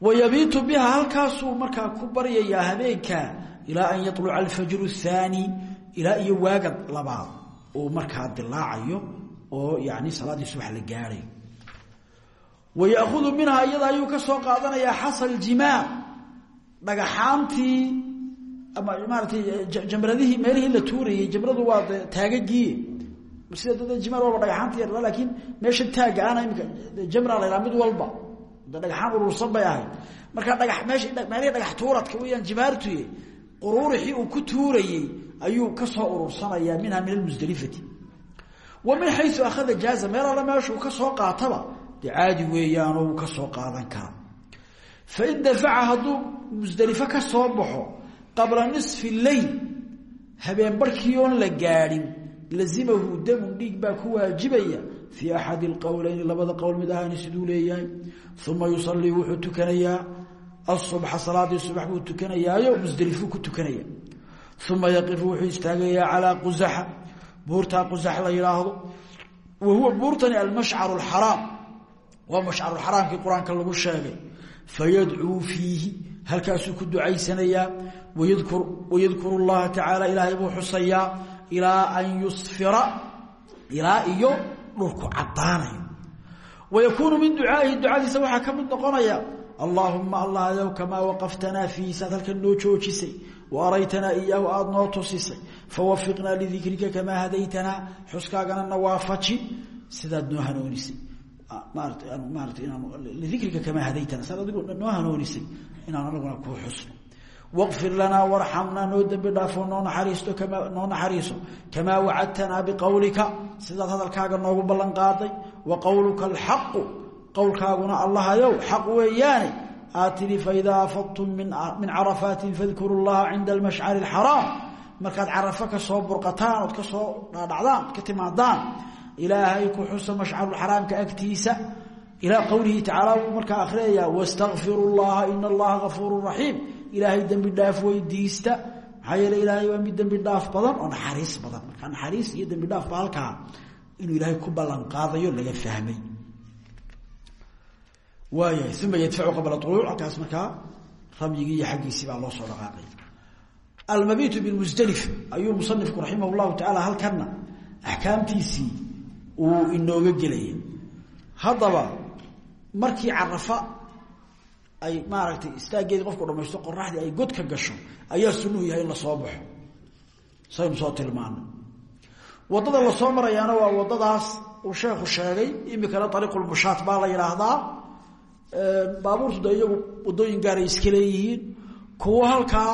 wayabiitu biha halkaasuu markaa ku baryayaa habeenka ilaa an yaluca alfajru thaani ilaa iyo waaga labaad uu markaa dilaacayo oo yani salaaddii subax la gaadhay wayahudu minhaa iyada ayuu ka soo qaadanayaa xasal jimaa dhagaxaantii ama maaratay jamradihii meelihii la tuurayey jamradu sida dad walba dhagaxaanta yar laakiin meesha taaga ana imika jamra la mid walba. De dhagaxaan urursan bay ahayd. Markaa dhaga meesha meelihii dhagax tuuradka weyaan jimaartuye quruurixii uu ku tuurayey ayuu ka soo urursanayaa minha min almusdelifati wa min xayu akhada jaaza meel alla meeshuu ka soo qaataba dee caadi weeyaanoo uu ka soo qaadan kara fain dafaca hadduu musdelifo ka soo baxo qabla nisfi leyl habeen barhkii oon la gaadhin lazimahu damun dhiig baa ku waajibaya fii axadi lqowleyni labada qowl mid ahaani siduu leeyahay. Uma yusalii wuxuu tukanayaa asubxa salaadii subax buu tukanayaayo musdelifuu ku tukanaya. Uma yaqifu wuxuu istaagayaa calaa qusaxa. Buurtaa qusax la yidhaahdo wa huwa buurtani almashcaru alxaraam waa mashcaruxaraamkii qur'aanka lagu sheegay. Fayadcuu fiihi halkaasuu ku ilaa an yusfira ilaa iyo dhulku cadaanayo wayakuunu min ducaaihi ducadiisa waxaa ka mid noqonaya allaahuma allah yow kamaa waqaftanaa fiihi saad halkan noo joojisay wa araytanaa iyaahu aada noo tusisay fawafiqnaa lidikrika kamaa hadaytanaa xuskaagana na waafaji sidaad noo hanoonisay. Maarata maarata inaan lidikrika kamaa hadaytana saad adigu noo hanoonisay inaan anaguna kuu xusno waqfir lanaa warxamnaa noo dembi dhaafo noo naxariisto kama noo naxariiso kamaa wacadtanaa biqowlika sidaad hadalkaaga noogu ballan qaaday wa qowluka alxaqu qowlkaaguna allahayow xaq weeyaane aad tidhi faidaa afadtum min carafaatin fadkuru llaha cinda almashcari alxaraam markaad carafo ka soo burqataan ood ka soo dhaadhacdaan ka timaadaan ilaahay ku xusa mashcaruxaraamka agtiisa ilaa qowlihi tacaala wuu markaa akhriyayaa raxiim ilaahay dembi dhaaf weydiista. Maxaa yeele ilaahay waa mid dembi dhaaf badan oo naxariis badan. Markaa naxariis iyo dembi dhaaf ba halkaa ilaahay ku ballan qaadayo laga fahmay. Waayahay uma yadfacu qabla uluuc halkaas markaa ramyigii iyo xaggiisii loo soo dhaqaaqay. Almabitu bilmusdelif ayuu musanifku raximah llahu tacaala halkana axkaamtiisii uu inooga gelaya. Haddaba markii carafa ay maaragtay istaageedii qofku dhamaysto qoraxdii ay god ka gasho ayaa sunuhu yahay in la soo baxo. Saynu soo tilmaanay waddada la soo marayaana waa waddadaas uu sheekhu sheegay imikana ariiqulmushaat baa la yidhaahdaa. Baabuurtu de iyagu waddooyin gaaray iska leeyihiin. Kuwo halkaa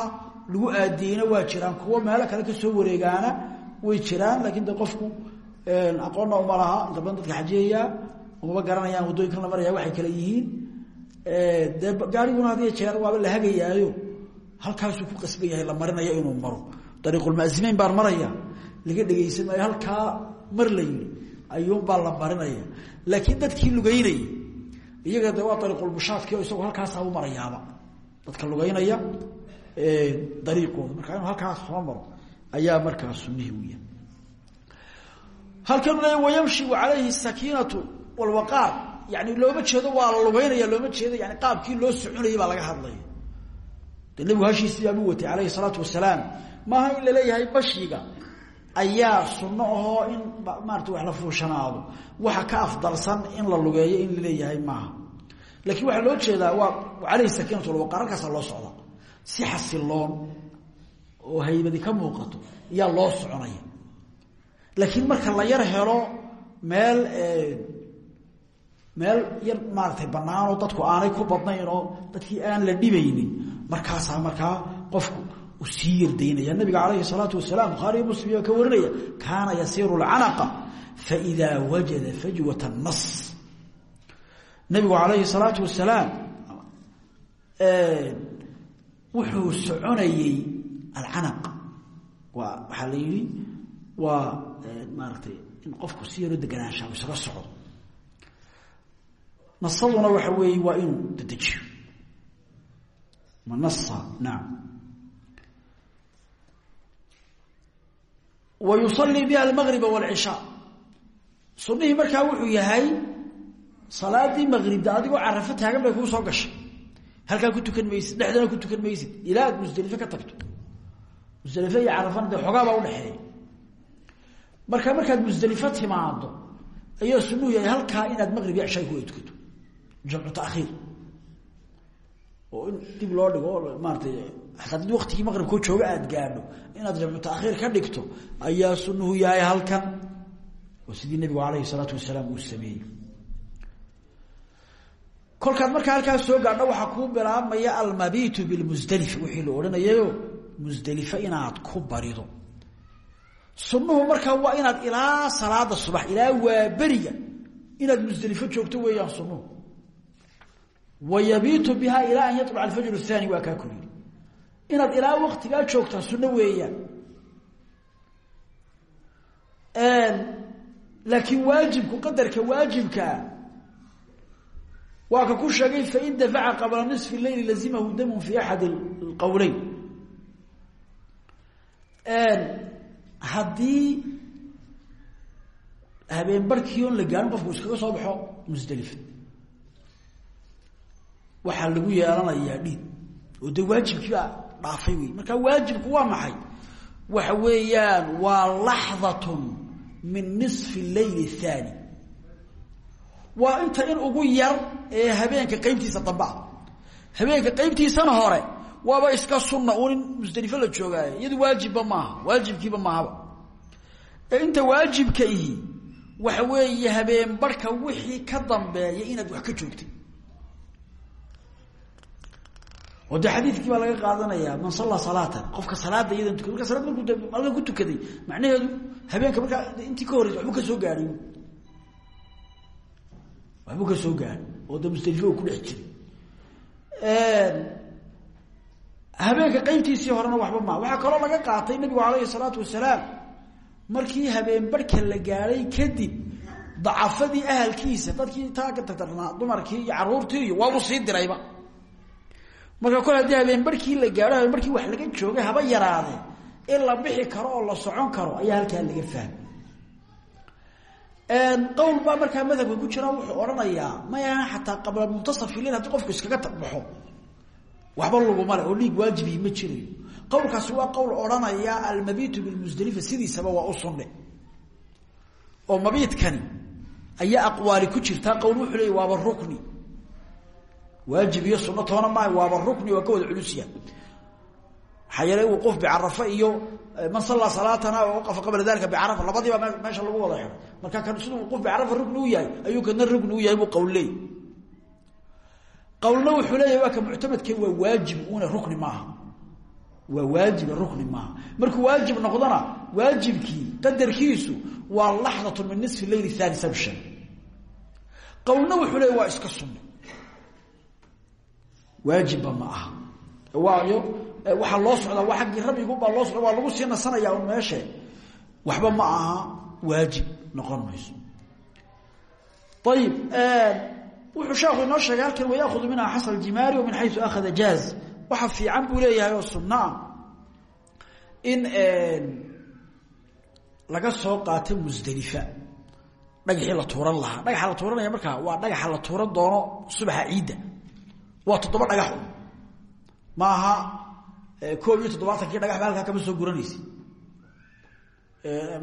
lagu aadiyeyna waa jiraan kuwo meelo kale ka soo wareegaana way jiraan laakiin de qofku aqoonna uma laha inta badan dadka xajiyayaa garanayaan waddooyinkan la maraya waxay kale yihiin dee gaariguna had iyo jeer waaba la hagayaayo. Halkaasuu ku qasban yahay la marinayo inuu maro. Dariiqulmaasimeyn baan maraya. Laga dhegaysan maayo halkaa mar la yidhi. Ayuunbaa la marinaya. Laakiin dadkii lugeynayay iyaga de waa dariiqulmushaadkii oo isagoo halkaasaa u marayaaba. Dadka lugeynaya dariiqooda markaa inuu soo maro ayaa markaa sunihii u yahay. Halkanu le wayamshi calayhi sakiinatu walwaqaar yani looma jeedo waa la lugeynaya looma jeedo yani qaabkii loo soconayay baa laga hadlaya de nebigu hashiisii baabuu watay alayhi salaatu wasalaam. Maaha in la leeyahay bashiga ayaa sunno ahoo in maarata wax la fuushanaado. Waxa ka afdalsan in la lugeeyo in la leeyahay maaha. Laakiin waxaa loo jeedaa waa calayhi sakiinatu walwaqaar halkaasa loo socda. Si xasiloon oo haybadi ka muuqato yaa loo soconaya. Laakiin marka la yar helo meel meel yar maaratay banaanoo dadku aanay ku badnayn oo dadkii aan la dhibaynin. Markaasaa markaa qofku uu sii yardaynaya. Nabiga calayhi salaatu wasalaam bukhaariyo muslim ka warinaya kaana yasiiru lcanaqa faidaa wajada fajwat nas nabigu calayhi salaatu wasalaam wuxuu soconayey alcanaq. Waa waxaa la yidhi waa maaratay in qofku si yaroo deganaansha isaga socdo nasaduna waxa weeye waa inuu dedejiyo manasa naam wa yusalii biha almagriba wاlcishaa sunihii markaa wuxuu yahay salaadii maqribda adigoo carafo taagan bay kuu soo gashay halkaa ku tukan maysid dhexdana ku tukan maysid ilaa aad musdelife ka tagto musdelife iyo carafana dee xoogaabaa udhexeeya marka markaad musdelifo timaado ayaa jamcu taakhiir oo in dib loo dhigo maaratay hataa did waktigii maqribkoo jooga aada gaadho inaad jamcu taakhiir ka dhigto ayaa sunuhu yahay halkan. Oo sidii nabigu alayhi salaatu wasalaam uu sameeyey. Kolkaad markaa halkaas soo gaadho waxaa kuu bilaabmaya almabitu bilmusdelifa wixii la odhanayayo musdelifo inaad ku barido. Sunnuhu markaa waa inaad ilaa salaada subax ilaa waaberiga inaad musdelifo joogto weeyaan sunnuhu wa yabiitu bihaa ilaa an yaluca alfajr athani waa kaa ku yidhi inaad ilaa waktigaa joogtaa sunno weeyaan. Laakiin waajibku qadarka waajibkaa waa ka ku sheegay fain dafaca qabla niصfi leyli lazimahu damun fi axad اqowleyn haddii habeen barkii on la gaarin qofku iskaga soo baxo musdelifa waxaa lagu yeelanayaa dhiid oo dee waajibkiibaa dhaafay wey marka waajibku waa maxay? Waxa weeyaan waa laxdatun min nisfi layl thaani. Waa inta in ugu yar ee habeenka qaybtiisa dambea habeenka qaybtiisana hore waaba iska sunna uun in musdalifo la joogaayo. Iyadu waajibba maaha waajibkiiba maahaba. Ee inta waajibka ihi waxa habeen barhka wixii ka dambeeya inaad wax ka joogtay. Oo dee xadiidkii baa laga qaadanayaa man sallaa salaatan. Qofka salaada iyadan tukada marka salaad markuu malka ku tukaday macnaheedu habeenka markaa intii ka horreysa waxbuu ka soo gaadhay waxbuu ka soo gaadhay oo de musdelifo ku dhex jiray habeenka qeybtiisii horena waxba maa waxaa kaloo laga qaatay nabigu calayhi salaatu wasalaam markii habeen barhka la gaadhay kadib dacafadii ahalkiisa dadkii taa ka tagtarnaa dumarkii iyo caruurtii iyo waabuu dirayba marka kol haddii habeen barhkii la gaadho habeen barkii wax laga joogay haba yaraadee in la bixi karo oo la socon karo ayaa halkaa laga fahmay qowl baa markaa madhabka ku jira wuxuu odhanayaa maya xataa qabla muntasafi leil haddii qofku iskaga baxo waxba laguma le oo dhiig waajibii ma jirayo qowlkaasi waa qowl odhanaya almabitu bilmusdelifa sidiisaba waa u sunne. Oo mabiidkani ayaa aqwaali ku jirtaa qowl wuxuu leey waaba rukni waajib iyo sunno toona maaha waaba rukni waa ka wada culusya maxaa yeelay wuquuf bicarafa iyo man sallaa salaatana waqafa qabla dalika bicarafa labadiiba meesha lagu wada xidho. Marka kan siduu wuquuf bicarafa rukni u yahay ayuu kana rukni u yahay buu qowl leey qowlna wuxuu leeyahay waa ka muctamadke waa waajib una rukni maaha. Waa waajiba rukni maaha. Markuu waajib noqdona waajibkii qadarkiisu waa laxdatu min nisfi leyl thani sabshan qowlna wuxuu leeyahy waa iska sunno waajibba ma aha. Waayo waxaa loo socdaa waa aggii rabbigubaa loo waa lagu sii nasanaya un meeshe. Waxba ma aha waajib noqon mayso. Ayib wuxuu sheekhu inoo sheegay halkan wayaahudu minha xasl jimaari wa min xayu akhada jaaz. Waxa fiican buu leeyahay oo sunaa in laga soo qaato musdelifa dhagaxii la tuuran lahaa. Dhagaxa la tuuranaya markaa waa dhagaxa la tuuran doono subaxa ciidda waa toddoba dhagax. Ma aha koob iyo toddobaatankii dhagax ba halkaa kama soo guranaysa.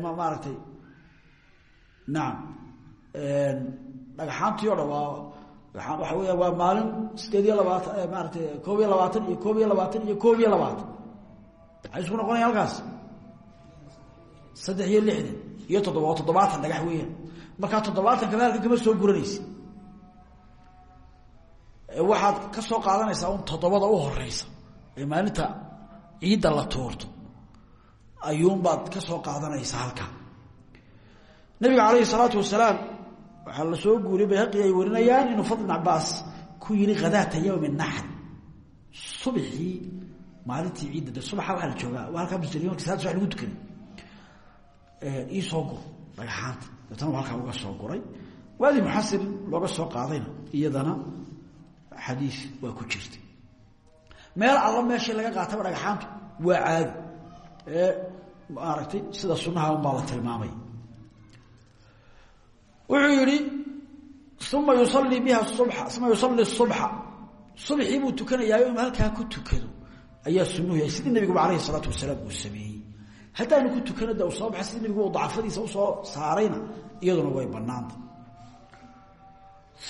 Maaragtay naam. Dhagaxaantii o dhan waa waxa weya waa maalin sideed iyo labaatan maaratay koob iyo labaatan iyo koob iyo labaatan iyo koob iyo labaatan. Maxay isku noqonaya halkaas? Saddex iyo lixdan iyo toddoba toddobaatan dhagax weeyaan. Markaa toddobaatanka halkan kama soo guranaysa waxaad ka soo qaadanaysaa un toddobada u horeysa ee ciidda la tuurto ayuunbaad ka soo qaadanaysaa halkaa nabiga calayhi salaatu wasalaam waxaa la soo guuriyey bayhaqi ay warinayaan inuu fadl ibn ku yihi khadaata yowmi naxr subxii maalintii ciidda subaxa waxaa la joogaa waa halkaa musdalifa marka salaad subax lagu tukaday ii soo gur dhagaxaanta deetana halkaa uga soo guray. Waadi muxasir looga soo qaadayna iyadana xadiis waa ku jirtay. Meel alla meeshii laga qaataba dhagaxaantu waa caadi ee maaragtay sida sunnaha unbaa la tilmaamay. Wuxuu yihi uma yusalii biha subxa uma yusalii subxa subxii buu tukanayaayo inuu halkaa ku tukado. Ayaa sunuhu sidii nabiguba alayhi salaatu wasalaam uu sameeyey. Haddaanu ku tukano de u soo baxa sidii nabigu dacafadiisa u soo saarayna iyaduna way banaanta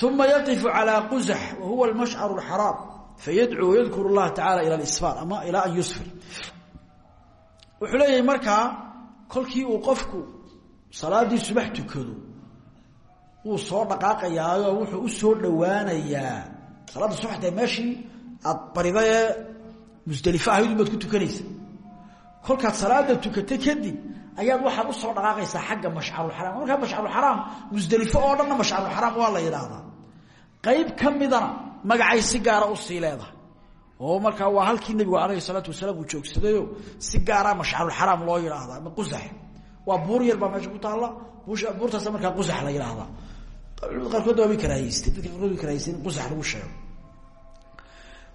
uma yaqifu calaa qusax wahuwa almashcaru lxaraam fayadcuu wayadkuru llaha tacala ila sfaar ama ilaa an yusfir wuxuu leeyahay markaa kolkii uu qofku salaadii subax tukado wuu soo dhaqaaqayaayo wuxuu u soo dhowaanayaa salaadda subax tae meeshii aad barida ee musdalifo ahayd unbaad ku tukanaysa kolkaad salaada tukatay kadib ayaad waxaad u soo dhaqaaqaysaa xagga mashcaruxaraam markaa mashcaruxaraam musdelifo oo dhanna mashcaruxaraam waa la yidhaahdaa qayb ka magacay si gaara u sii leedahay. Oo markaa waa halkii nebigu alayhi salaatu wasalaam uu joogsadayo si gaara mashcaruxaraam loo yidhaahdaa ama qusax. Waa buur yar baa meesha ku taalla. Buurtaasa markaa qusax la yidhaahdaa culimada qaarkood waa way karaahiyeystay dadka qaarkood way karaahiyeystay in qusax lagu sheego.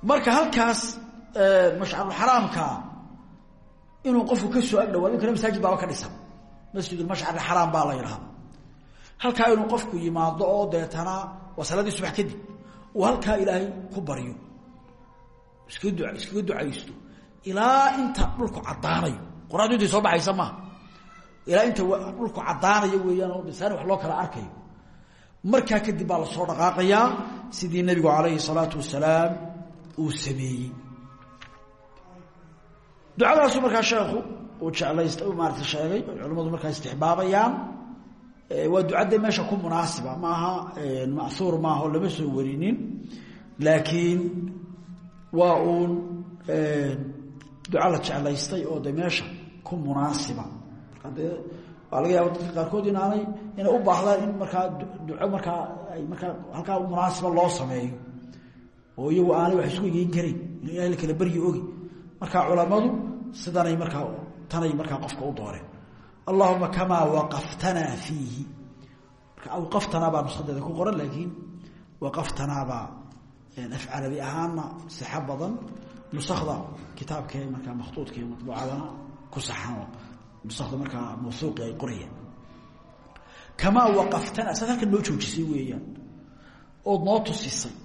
Marka halkaas mashcaruxaraamka inuu qofku ka soo agdhawaado in kale masaajid baaba ka dhisan. Masjidulmashcar xaraam baa la yidhahda halkaa inuu qofku yimaado oo deetana waa subax kadib uu halkaa ilaahay ku baryo. Iska du iskaga ducaysto. Ilaa inta dhulku caddaanayo. Qur'aantu intay soo baxaysa maaha ilaa inta dhulku caddaanayo weeyaan oo bisaan wax loo kala arkayo. Markaa kadib baa la soo dhaqaaqayaa sidii nebigu calayhi salaatu wasalaam uu sameeyey ducadaasu markaa sheekhu uu jeclaysta maarata sheegay culimmadu markaa istixbaabayaan. Waa ducadde meesha ku munaasiba maaha ma'huur maaha oo lama soo warinin laakiin waa uun duco la jeclaystay oo de meesha ku munaasiba markaa dee waa laga yaaba dadka qaarkood inaanay inay u baahdaan in markaa duco markaa ay markaa halkaa munaasiba loo sameeyo. Oo iyagu aanay wax isku egeyn karayn in ilahay la kala beryi ogi markaa culamadu sidanay markaa tanay markaa qofka u dooreen. Allahuma kamaa waqaftanaa fiihi. Marka awqaftanaa baa nusadeeda ku qoran laakiin waqaftanaabaa af carabi ahaana sixo badan. Nusakda kitaabkee markaa makhtuudka iyo matbuucadana ku saxan nusakda markaa mawsuuqi ay qorayaan. Kamaa waqaftanaa saad noo joojisay weeyaan ood noo tusisay.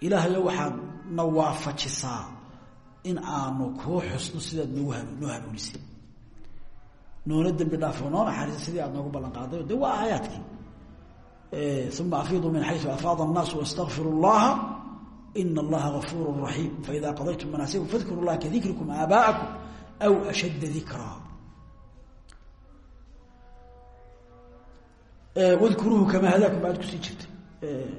Ilaahayo waxaad na waafajisaa in aanu kuu xusno sidaad noogu noo hanuunisay noona dembi dhaafo noo naxariisa sidii aad noogu ballan qaaday de waa aayaadkii uma afiiduu min xayu afaada الnaasu wاstagfiru اllaha ina allaha gafuur raxiim faida qadaytum manaasikum fadkuru llaha kadikrikum aabaءakum aw ashadda dikraa wdkuruuhu kamaa hadaakum baad kusii jirtay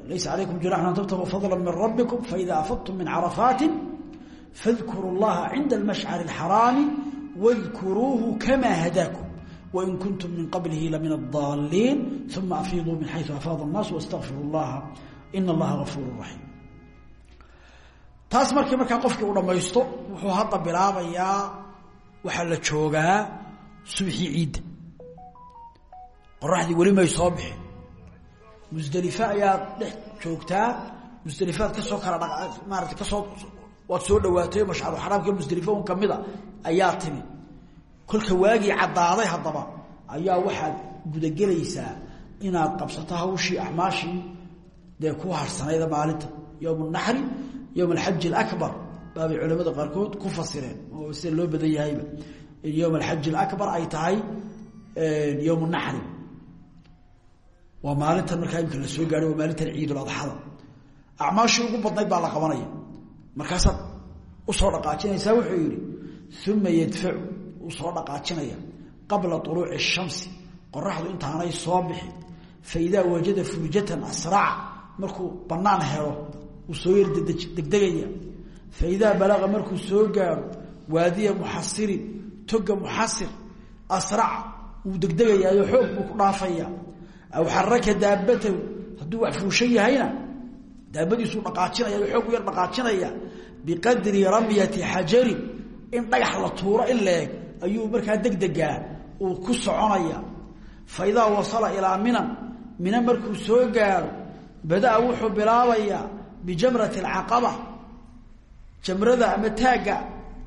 laysa calaykum junaxun an tabtaguu fadla min rabbikum faida afadtum min carafaati fاذkuruu اllaha cinda اlmashcr الxaraami wاdkuruuhu kama hadaakum wain kuntum min qablihi lamin الضaliin uma afiiduu min xayu afaada الnaas wاstagfiru اllaha ina allaha gafuur raxiim taas markii markaa qofkii u dhammaysto wuxuu hadda bilaabayaa waxaa la joogaa subxii ciidda qoraxdii weli may soo bixin musdelife ayaad dhex joogtaa musdelifaad kasoo kala dha maarata kasoo waad soo dhawaatay mashcaru xaraamka musdelifo un kamida ayaa timi. Kolka waagii caddaaday haddaba ayaa waxaad gudagelaysaa inaad qabsato hawshii acmaashii dee ku harsanayda maalinta. Yowm naxri yowm alxaji alabar baabay culamada qaarkood ku fasireen oo sida loo badan yahayba. In yowm alxaji alabar ay tahay yowm naxri. Waa maalintan markaa ugu badnayd baa la qabanaya markaasaad u soo dhaqaajinaysaa wuxuu yihi uma yadfacu uu soo dhaqaajinaya qabla uluuci الshamsi qoraxdu intaanay soo bixi faidaa wajada furjatan asraca markuu banaan helo uu soo yar degdegaya faidaa balaqa markuu soo gaaro waadiya muxasirin toga muxasir asraca wuu degdegayaayo xoog buu ku dhaafaya aw xaraka daabatahu hadduu wax fuushan yahayna daabadiisuu dhaqaajinaya xoog u yar dhaqaajinaya biqadri ramyati xajarin in dhagax la tuuro in leeg ayuu markaa degdegaa uu ku soconaya. Fa idaa wasala ilaa minan mina markuu soo gaaro badaa wuxuu bilaabayaa bijamrati alcaqaba jamrada ama taagga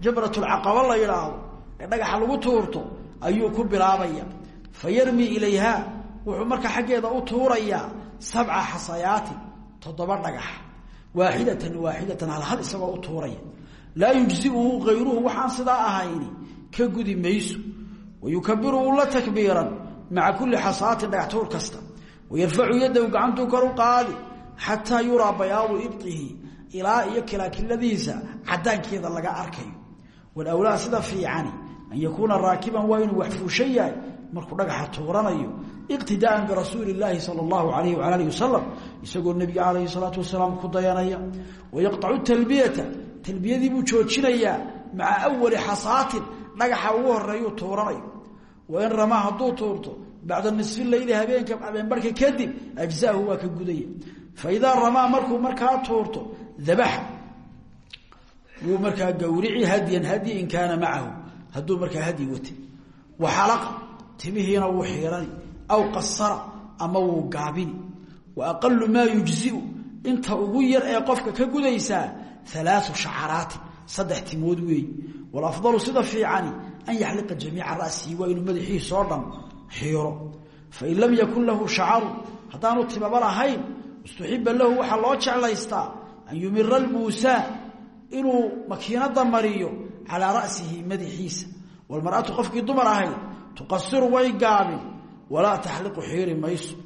jamratulcaqaba la yidhaahdo ee dhagaxa lagu tuurto ayuu ku bilaabaya. Fa ilayha wuxuu markaa xaggeeda u tuurayaa sabca xasayaatin toddoba dhagax waaxidatan waaxidatan hal hal isagoo u tuuraya laa yujziuhu kayruhu waxaan sidaa ahayni ka gudi mayso. Wayukabiru la takbiiran maca kulli xasaatin dhagax tuur kasta wayarfacu yadahu gacantuu kor u qaadi xataa yuraa bayaadu ibtihi ilaa iyo kilaakiladiisa cadaankeeda laga arkayo. Walawlaa sida fiicani an yakuuna raakiban waa inuu wax markuu dhagaxa tuuranayo iqtidaaan birasuuli illaahi sala allahu alayhi waala alihi wasalam isagoo nebiga calayhi salaatu wasalaam ku dayanaya wayaqtacu talbiyata talbiyadii buu joojinayaa maca awali xasaatin dhagaxa ugu horeeyuu tuuranayo. Wain ramaa hadduu tuurto bacda nisfi leyli habeenka habeenbarhka kadib ajzaahu waa ka gudaya. Faidaa ramaa markuu markaa tuurto dabaxa wuu markaa gawrici hadyan hadyi in kaana macahu hadduu markaa hadyi watay wa xalaqa timihiina wuu xiirani aw qasara ama wuu gaabini wa aqalu maa yujziu inta ugu yar ee qofka ka gudaysaa alaau shacaraatin saddex timood weey walafdalu sida fiicani an yaxliqa jamiica rasihi waa inuu madaxiisoo dhan xiiro. Fain lam yakun lahu shacaru haddaanu timaba lahayn istuxiba lahu waxaa loo jeclaystaa an yumira lmuusaa inuu makiinada mariyo calaa rasihi madaxiisa. Walmar'atu qofkii dumar ahayd tuqasiru way gaabin walaa taxliqu xiiri mayso.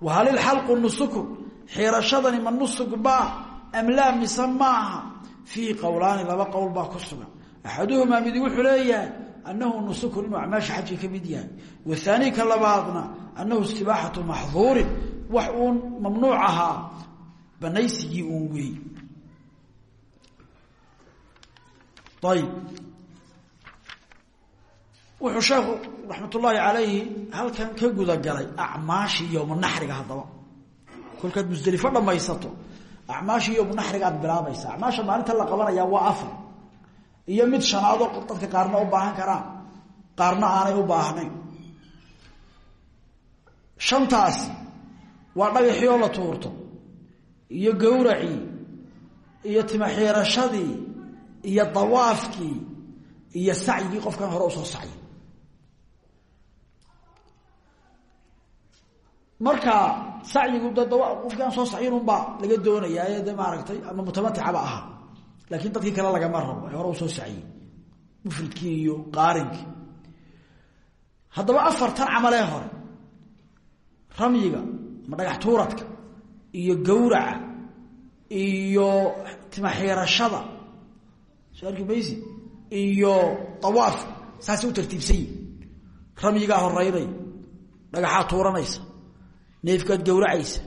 Wahal ilxalqu nusukun xiirashadani ma nusug baa? Am laa mise maaha fiihi qowlaani laba qowl baa ku sugan. Axaduhumaa midi wuxuu leeyahay anahu nusukun inuu acmaasha xajka ka mid yahay. Wahaanii ka labaadna anahu istibaaxatu maxduurin wax uun mamnuuc ahaa banaysigii uun weey ayib wuxuu sheekhu raxmat ullaahi calayhi halkan ka gudagalay acmaashii yowmanaxriga haddaba. Kolkaad musdelifo dhamaysato acmaashii yowmanaxriga aad bilaabaysa acmaasha maalinta la qabanaya waa afar iyo mid shanaadoo dadka qaarna u baahan karaan. Qaarna aanay u baahnayn. Shantaasi waa dhagaxii oo la tuurto iyo gowracii iyo timaxiirashadii iyo dawaafkii iyo sacyigii qofkan hore u soo sacya marka sacyigu de qofkaan soo sacyinunbaa laga doonayaa de maaragtay ama mutamaticaba ahaa laakiin dadkii kale lagama rabo ee hore u soo saciyey. Mufridkii iyo qaarinkii. Haddaba afartan camalee hore ramyiga ama dhagax tuuradka iyo gawraca iyo timaxiirashada soo arki iyo awaafka saasay u tartiibsan yihiin ramyigaa horeynaya tuuranaysa neefkaad gawracaysa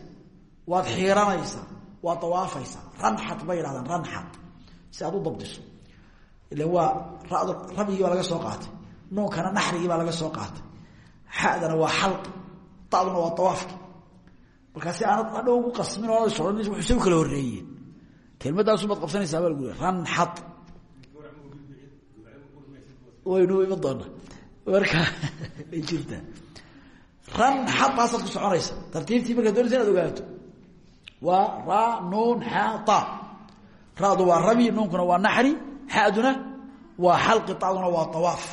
waad xiiranaysaa waad dawaafaysaa ranxad bay yidhahdaan ranxad si aad u dabdiso. Ila waa laga soo qaatay. Nuunkana naxrigii baa laga soo qaatay. Xadana waa xalqi daduna waa awaafki markaasi aanad adhow ugu qasmin oo so wuxuuse u kala horeeyeen kelmaddaasubaad qabsanaysaa baa lagu ranxad waynu iman doonaa. Marka ay jirtaa ranxad baasaad ku soconaysa. Tartiibtii markaad doonaysa inaad ogaato. Waa ra nuun xa ta. Radu waa ramyi nuunkuna waa naxri. Xaduna waa xalqi taduna waa awaaf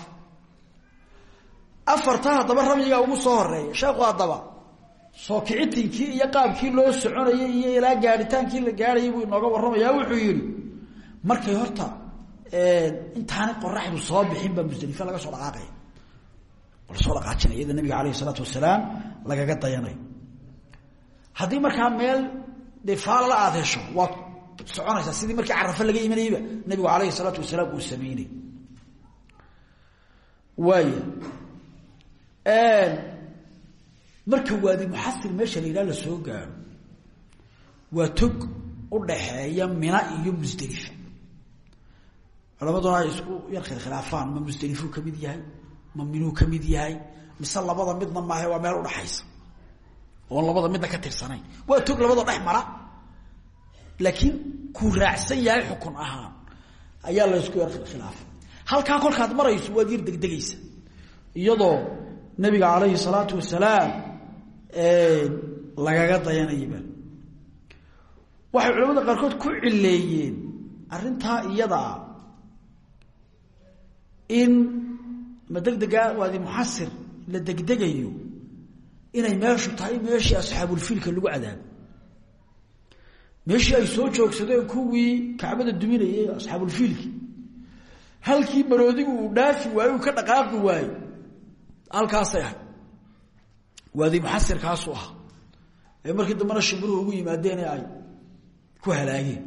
afarta haddaba ramyigaa ugu soo horreeya sheekhu haddaba soo kicitinkii iyo qaabkii loo soconayay iyo ilaa gaadhitaankii la gaadhayay buu inooga warramaya wuxuu yihi markay horta intaanay qoraxdu soo bixin baa musdalife laga soo dhaqaaqaya la soo dhaqaajinaya iyada nabiga alayh isalaatu wasalaam lagaga dayanayo haddii markaa meel dee faalala aada hesho waad soconaysaa sidii markii carafe laga imanayeyba nabigu alayhi salaatu wasalaam uu sameynay waaya marka waadi muxasir meesha la soo gaaro. Waa tog udhaxeeya mina iyo musdelifa culamaduna ay isku yar khilkhilaafaan ma musdelifuu ka mid yahay ma minuu ka mid yahay? Mise labada midna maahe waa meel udhaxaysa oon labada midna ka tirsanayn. Waa tog labada dhex mara. Laakiin kuu raacsan yahay xukun ahaan. Ayaa la ysku yar khilaafa halkaa kolkaad marayso waad yar degdegaysa. Iyadoo nabiga calayhi salaatu wasalaam lagaga dayanayaba waxay culamada qaarkood ku cileeyeen arrintaa iyadaa in ma degdegaa waadi muxasir la degdegayo inay meeshu tahay meeshii asxaabulfiilka lagu cadaabo. Meeshii ay soo joogsadeen kuwii kacbada duminayay asxaabulfiilki halkii maroodigu uu dhaafi waaye uu ka dhaqaaqi waaye halkaasay ahay waadi muxasirkaasu ah ee markii dambena shimbiruhu ugu yimaadeen ay ku halaageen.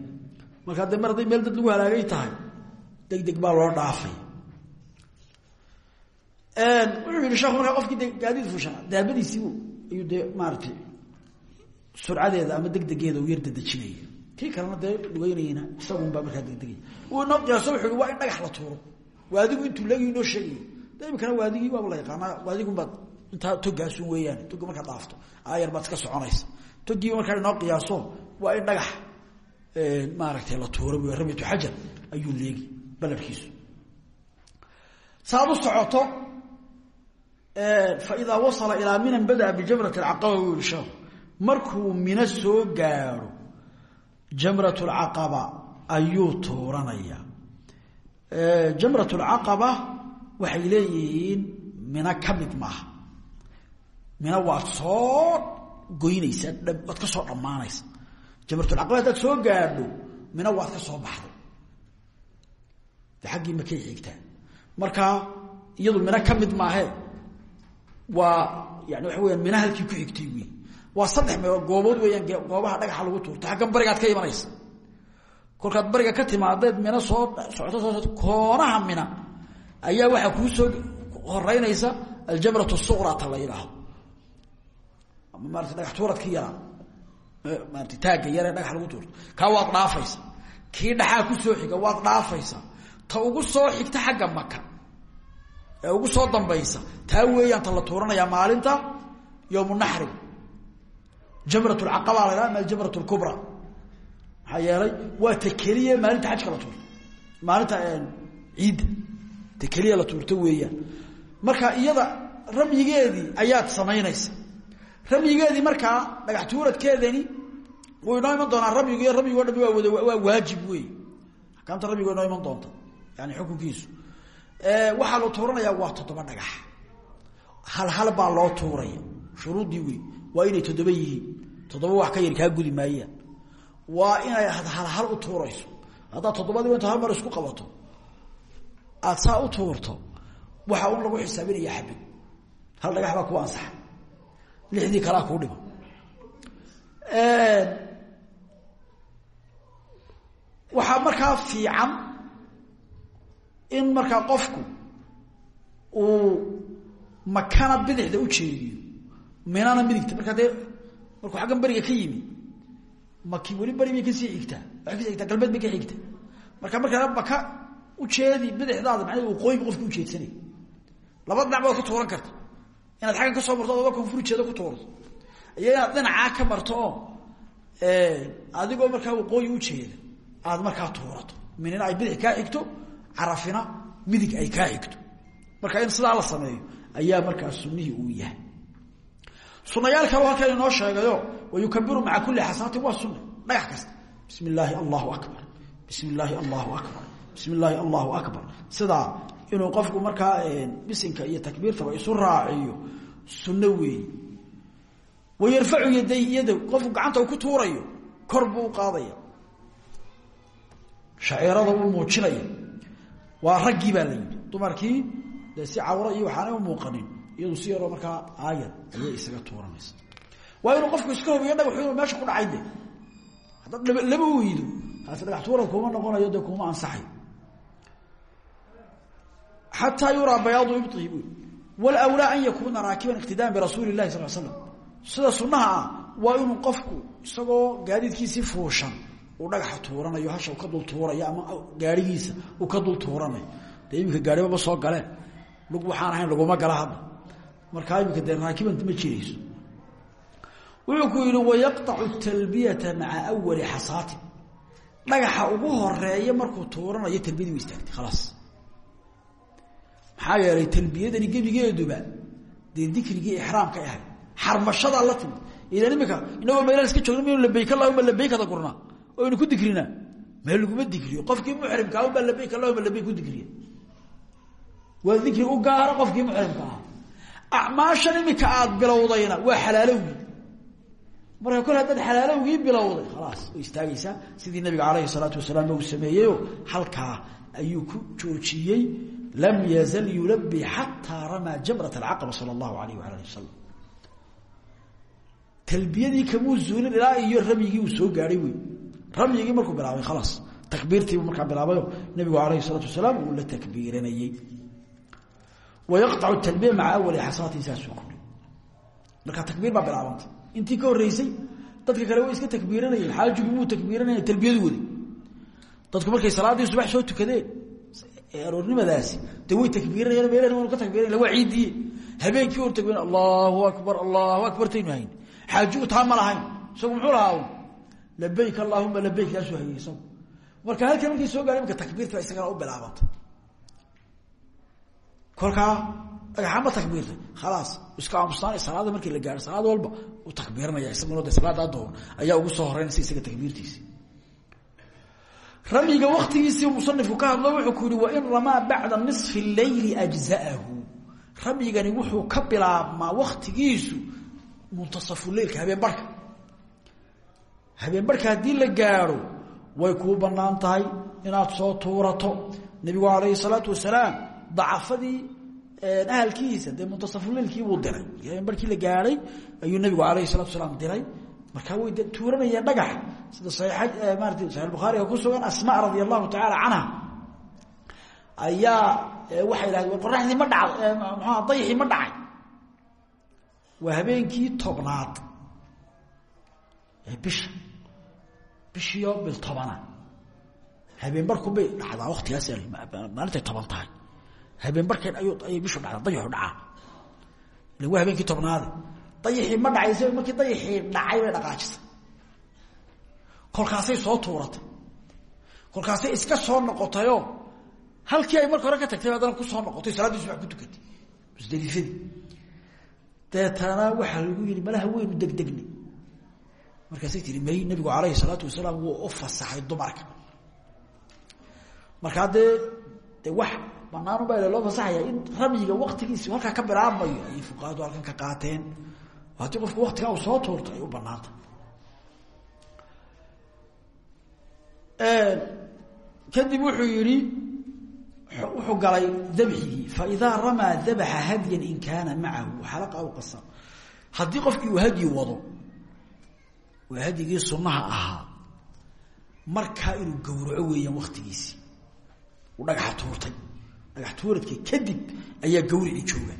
Markaa de mar hadday meel dad lagu halaagay tahay deg deg baa loo dhaafay wuxuu yihi markaa de gaadiid fushana daabadiisiibu ayuu dee maaratay surcadeeda ama degdegeeda uu yar dadejinaya kii kalena dee lugeynayna isagunbaa markaa degdegaya uu inoo qiyaaso wuxuu waa in dhagax la tuuro. Waadigu intuu leegi inoo sheegaya de imikana waadigii la yaqaanaa waadigunbaad intaa togaasun weeyaan toga markaad dhaafto. Aayar baad iska soconaysa. Togiiba markaa inoo qiyaaso waa in dhagax maaragtay la tuuro. W ramitu xajar ayuu leegi balarkiisu saad u socoto faidaa wasala ilaa minan badaa bijamrat caqaba u yihi sheekhu markuu mino soo gaadho jamrat lcaqaba ayuu tuuranaya jamrat lcaqaba waxay leeyihiin mino ka mid maaha. Mino waad soo goynaysaa waad ka soo dhammaanaysa jamratulcaqaba haddaad soo gaadho mino waad ka soo baxday de xaggii makay xigtaa ka mid maahe waa yani waxa weyaan mina halkii ku xigtay wey waa saddex meelood goobood weeyaan goobaha dhagaxa lagu tuurto xaggan ka imanaysa. Kolkaad bariga ka timaadeed mina soo socoto soo koonaha mina ayaa waxaa kuu soo horeynaysa aljamrat suqra ta la yidhaahdo ama maarata dhagax tuuradkii yaraa. Maarata taagga yaree dhagax lagu tuurto kaa waad dhaafaysa. Kii dhaxaa ku soo xiga waad dhaafaysa. Ta ugu soo xigta xagga maka ee ugu soo dambaysa. Taa weeyaan ta la tuuranayaa maalinta yowmu naxriga jamrat lcaqaba la ydhaha ama jamrat lkubra maxaa yeelay waa ta keliya maalinta xajka la tuurto. Maalinta ciidda ta keliya la tuurto weeyaan. Marka iyada ramyigeedii ayaad samaynaysa ramyigeedii markaa dhagax tuuradkeedani wuu inoo iman doonaa ramyigu wada waa waajib wey axkaamta ramyigu inoo doonta yani xukunkiisu waxaa la tuuranayaa waa toddoba dhagax. Hal hal baa loo tuuraya shuruuddii wey waa inay toddoba yihiin. Toddoba wax ka yar kaa gudi maayaan. Waa inay hal hal u tuurayso. Haddaad toddobadiiba inta hal mar isku qabato aada saa u tuurto waxaa un lagu xisaabinaya xabig. Hal dhagax baa ku ansaxa. Lixdii kalaa kuu dhima waxaa markaa fiican in markaa qofku uu makana bidixda u jeediyo minana midigta. Markaa dee markuu xaggan beriga ka yimi maki weli beri bay ka sii xigtaa waxay ka sii xigtaa galbeed ka xigta marka markaa maka ujeedi bidixdaada macnahedu waqooyiga qofka ujeedsanay laba dhinac baad ku tuuran karta. Inaad xaggan ka soo marto adaba koonfur jeeda ku tuurto iyo inaad dhinacaa ka marto oo adigoo markaa waqooyi ujeeda aad markaa tuurato minina ay bidix kaa xigto carafina midig ay kaa xigto marka in sidaa la sameeyo ayaa markaa sunihii uu yahay. Sunayaal kale halkan inoo sheegayo wayukabiru maca kuli xasanatin waa sunna. Dhagax kasta. Bismi illaahi allahu akbar. Bismi illaahi allahu akbar. Bismi illaahi allahu akbar. Sidaa inuu qofku markaa bisinka iyo takbiirtaba isu raaciyo sunno weeyi. Wayarfacu yaday yada qofku gacanta ku tuurayo kor buu u qaadaya. Shaciirada uu waa raggii baa la dumarkii dee si cawro iyo waxaanay u muuqanin iyadu si yaroo markaa aayar ayay isaga tuuranaysa. Waa inuu qofku iska hubiyo dhagaxu meesha ku dhacay de haddaad laba weydo kaasi dhagax tuurad kuma noqonayo dee kuma ansaxay. Xataa yuraa bayaadu ibtihi bu walwlaa an yakuuna raakiban iqtidaan birasuuli lahi sal slam sida sunaha ah waa inuu qofku isagoo gaadiidkiisii fuushan uu dhagaxa tuuranayo hasha ka dul tuurayo ama gaarigiisa uu ka dul tuuranayo dee iminka gaaribaba soo galeen. Lug waxaan ahayn laguma gala hadda. Markaa iminka dee raakiban ma jirayso. Wuxuu ku yihi wayaqطacu talbiyata maca awali xasaatin. Dhagaxa ugu horreeya markuu tuuranayo talbiyadii wa istaagtay khalaas. Maxaa yeelay talbiyadani gebigeeduba dee dikrigii ixraamkay ahayd xarmashadaa la timid. Ilan imika inagoo meelaa iska joogna maynu labayk allahuma labaykada gurnaa oynu ku dikrinaa meel laguma dikriyo. Qofkii muxrimka ah baa labayk allahuma labayk ku dikriya. Waa dikri u gaara qofkii muxrimka ah. Acmaashan imika aad bilowdayna waa xalaalowgii. Marka kol haddaad xalaalowgii bilowday khalaas way istaagaysaa sidii nabiga calayhi salaatu wasalaam uu sameeyeyo halkaa ayuu ku joojiyey lam yazal yulabi xataa ramaa jamrat alcaqaba sala allahu alayh waala talbiyadii kamuu zuulin ilaa iyo ramyigii uu soo gaadhay wey ramyigii markuu bilaabay khalaas takbiirtiibu markaa bilaabayo nabigu alayhi salaatu wasalaam uu la takbiiranayey wayaqطacu talbiya maca awali xasanatin saasuu kuri markaa takbiir baa bilaabantay. Intii ka horreysay dadka kale way iska takbiiranayeen xaajigu wuu takbiiranaya talbiyadu wadi. Dadku markay salaaddii subax soo tukadeen aroornimadaasi de way takbiiranayeen meel wanu ka takbiiranaya waa ciidiye habeenkii or takbiiran allahu akbar allahu akbar taynu hayn xaajigu taa ma lahaa labayk allahuma labayk taasuu hayay isagu marka halkan markay soo gaadhay marka takbiirta ba isagana u bilaabantay kolkaa dhagaxaanba takbiirtay khalaas iska aamustaan salaada markii la gaaro salaad walba u takbiiranaya isaguna de salaadaa doon ayaa ugu soo horeynaysa isaga takbiirtiisi ramyiga waktigiisii musanifku ka hadlo wuxuu ku yihi wain ramaa bacda nisfi leyli ajzaahu. Ramyigani wuxuu ka bilaabmaa waktigiisu muntasafu leylka habeen barhka habeen barhka haddii la gaadho way kuu bannaan tahay inaad soo tuurato. Nebigu calayhi salaatu wasalaam dacafadii ahalkiisa dee muntasafuleylkii buu diray. Habeen barhkii la gaadhay ayuu nebigu calayhi salatu wasalaam diray. Markaa way de tuuranayeen dhagax. Sida maarata saxiix bukhaariga ku sugan asma radia allahu tacaala ayaa waxay dhahdeen qoraxdii ma dhacday muxuha dayixii ma dhacay. Waa habeenkii tobnaad. Ee bisha bishiio bil tobana. Habeen barkun bay dhacdaa waktigaas maalintay toban tahay. Habeen barkeen ayay bishu dhacdaa dayixu dhacaa. Ilan waa habeenkii tobnaade dayixii ma dhacaysa markii dayixii dhacay bay dhaqaajisay. Kolkaasay soo tuuratay. Kolkaasay iska soo noqotayoo halkii ay marka hore ka tagtay haddana ku soo noqotay salaaddii subax ku tukatay. Musdalifadii deetana waxaa lagu yihi malaha weynu degdegnay markaasay tihi may nabigu calayhi salaatu wasalaam wuu u fasaxay dumarka. Markaa dee de wax banaanu baa loo fasaxaya in ramyiga waktigiisi halkaa ka bilaabmayo ayay fuqahadu halkan ka qaateen. Haddii qofku waktigaa uu soo tuurto ay u banaanta kadib wuxuu yihi wuxuu galay dabxigii faidaa ramaa dabaxa hadyan in kaana macahu xalaqa aw qasam. Haddii qofkii uu hadyi wado waa hadyigii sunnaha ahaa. Markaa inuu gowraco weeyaan waktigiisii uu dhagaxa tuurtay. Dhagax tuuradkii kadib ayaa gawrici jooga.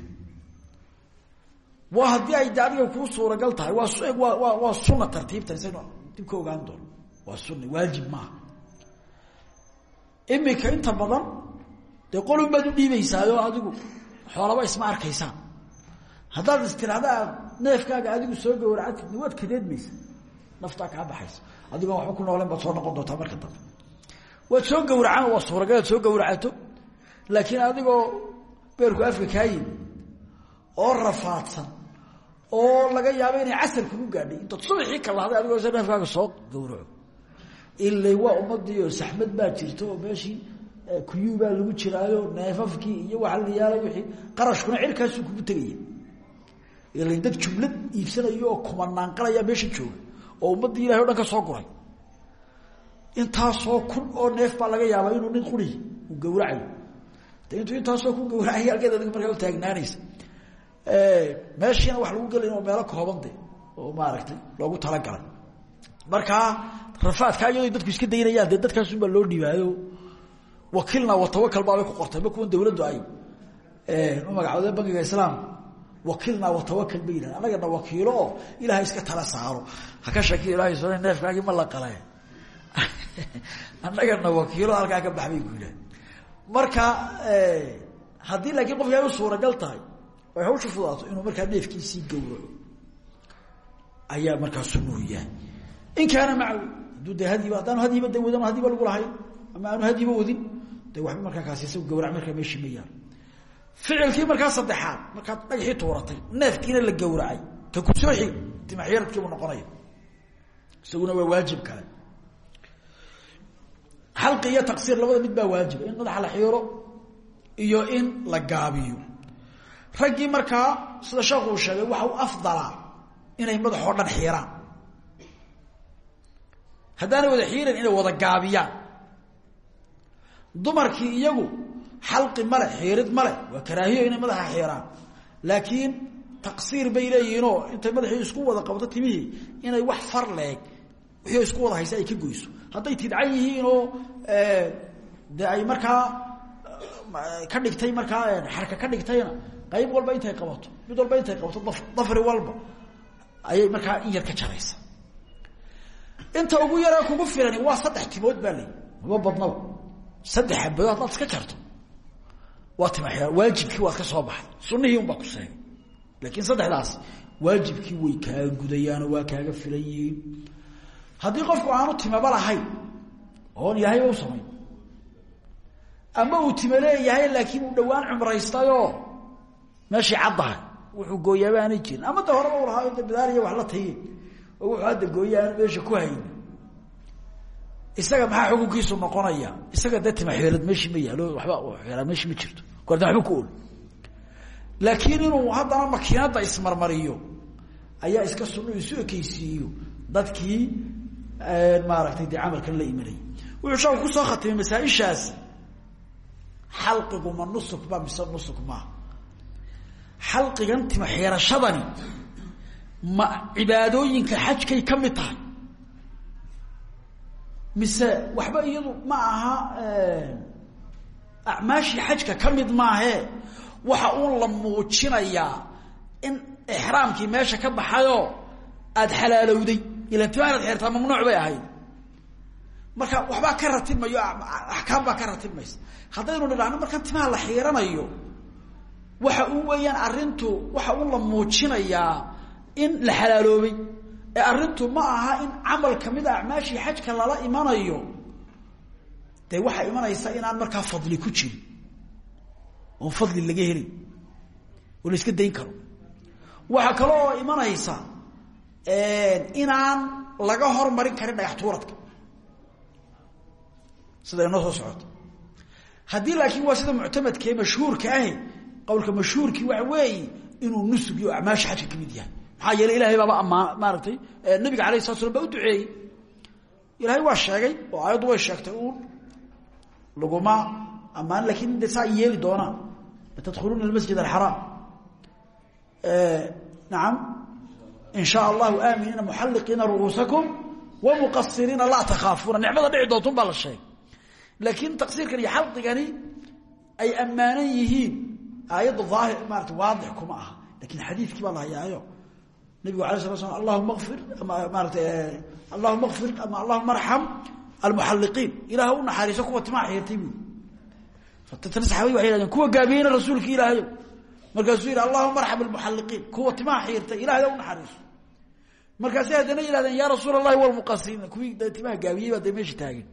Waa haddii ay de adiga kuu suuragal tahay waa waa waa waa sunna tartiibtan saynu dib ka ogaan doono waa sunna waajib maaha imika inta badan dee qolun baad u dhiibaysaayo adigu xoolaba isma arkaysaan. Haddaad istiraada aad neefkaaga adigu soo gawracatid waad kadeedmaysa naftaa kaa baxaysa. Adigoon waxba ku nooleen baad soo noqon doontaa marka dambe soo gawracaan waa suuragal aad soo gawracato laakiin adigoo beerku afka kaa yimi oo rafaadsan oo laga yaabo inay casar kugu gaadhay intaad subaxii kalahday adigoo se neefkaaga soo gawraco ilay waa ummadii oo saxmad baa jirta meeshii kuyuu baa lagu jiraayo neefafkii iyo waxa la yaalla wixii qarashkuna cirkaasuu kugu tegaya ilay dad jumlad iibsanayo oo kumanaanqalaya meesha jooga oo ummaddii ilahay o dhan ka soo guray. Intaasoo kun oo neef baa laga yaabaa inuu nin quri uu gawracayo de intuu intaasoo ku gawracay halkeed adig markaa u taagnaanaysa. Meeshiina wax lagu gelay oo meelo kooban de oo maaragtay loogu talagalay markaa rafaadkaa iyadoo dadku iska daynayaan dee dadkaasunbaa loo dhibaayo wakiilna watawakal baabay ku qortay ma kuwan dawladdu ay u magacooda bangiga islaamka wakiilna watawakal ba yidhahda annagana wakiilo oo ilaahay iska tala saaro. Haka shaki ilahay soo neefkaagii ma la qale annagana wakiilo halkaa ka bax bay ku marka haddii laakiin qofki ay u suuragal tahay ay hawsha fudaato inuu markaa neefkiisii gawraco ayaa markaa sunuhu yahay. In kaana macahu hadduu de hadiba haddaanu hadiba de wadan hadiba lagu lahayn ama aanu hadiba wadin de waxba markaa kaasi isagu gawrac markaa meeshii ma ficilkii markaa saddexaad markaad dhagaxii tuuratay neefkiina la gawracay ka ku soo xig timaxyaradkiibuu noqonaya. Isaguna waa waajib kale. Xalqi iyo taqsiir labada mid baa waajiba in madaxa la xiiro iyo in la gaabiyo. Raggii markaa sida sheekhu uu sheegay waxa u afdalaa inay madaxoo dhan xiiraan. Haddaanay wada xiiran inay wada gaabiyaan. Dumarkii iyagu xalqi male xiirid male waa karaahiyo inay madaxa xiiraan laakiin taqsiir bay leeyihiinoo intay isku wada qabto timihii inay wax far leeg wixii isku wada haysa ay ka goyso. Hadday tidcan yihiinoo de ay markaa ka dhigtay markaa xarka ka dhigtayna qayb walba intay qabato mid walba intay qabato dafri walba ayay markaa in yar ka jaraysa. Inta ugu yaree kugu filani waa saddex timood baa lay maba badnaba saddex xabadood haddaad iska jarto waa timaxyaa waajibkii waad ka soo baxay. Sunihii unbaa ku seegay laakiin saddexdaas waajibkii way kaaga gudayaanoo waa kaaga filan yihiin. Qofku aanu timaba lahayn oon ilahayba u samayn. Ama uu time leeyahay laakiin uu dhawaan cumraystayoo meeshii caddahay wuxuu gooyaaba aanay ama de horeba u lahaa de badaaliya wax la taye oo wuxuu hadda gooya aanu meesha ku hayn isaga maxaa xukunkiisu noqonaya? Isaga dee tima xeelad meeshii ma yaalo waba meeshii ma jirto korta waba ku laakiin inuu haddana makiinadda ismarmariyo ayaa iska sunno isu ekeysiiyo dadkii maaragtay dee camalkan la imanayay wuxuu sheeku ku soo khatimay masaaishaasi xalqigu ma nusuk ba mise nusuk maaha xalqigan tima xeerashadani ma cibaadooyinka xajkay ka mid tahay. Mise waxba iyadu ma aha acmaashii xajka ka mid maahee waxa uun la muujinayaa in ixraamkii meesha ka baxayoo aada xalaalowday. Ilan tima inaad xeertaa mamnuuc bay ahayd. Marka waxbaa ka ratibmayo axkaam baa ka ratibmaysa haddaynu nidhaahno markaan timaha la xiiranayo waxa uu weeyaan arrintu waxa un la muujinayaa in la xalaaloobay. Ee arrintu ma aha in camal ka mid a acmaashii xajka lala imanayo dee waxaa imanaysa inaan markaa fadli ku jirin oon fadli laga helay oo iska dayn karo. Waxaa kale oo imanaysa inaan laga hormarin karin dhagax tuuradka sida inoo soo socoto haddii laakiin waa sida muctamadkee mashhuurka ahi qowlka mashhuurkii waxa weeye inuu nusug iyo acmaasha xajka ka mid yahay. Maxaa yeele ilahay baaba amaan maaragtay nabiga alayh slat slam baa u duceeyey. Ilahay waa sheegay oo aayaddu way sheegtay uun laguma ammaan laakiin de saa yeeli doonaan tadkhuluuna almasjid alxaraam nacam in shaa allahu aaminiina muxalliqiina ru'uusakum wamuqasiriina laa takhaafuuna nicmada dhici doonta un baa la sheegay laakiin taqsiirkan iyo xalqigani ay ammaanan yihiin aayadda aahir maarata waadix kuma aha laakiin xadiidkii baa la hayaayo nabigu ala sala slam allahuma kfir ama maarata allahuma kfir ama allahuma arxam almuxalliqiin. Ilaah u naxariiso kuwa timaa xiirtay bu tana saxaabadi waxay hahdeen kuwa gaabiyeyna rasuulki ilaahayo markaasuu yidhi allahuma arxam almuxalliqiin. Kuwa timaa xiirtay ilahay u naxariiso. Markaasay haddana yihahdeen ya rasuul allahi walmuqasiriin kuwii timaha gaabiyey baa dee meesha taagen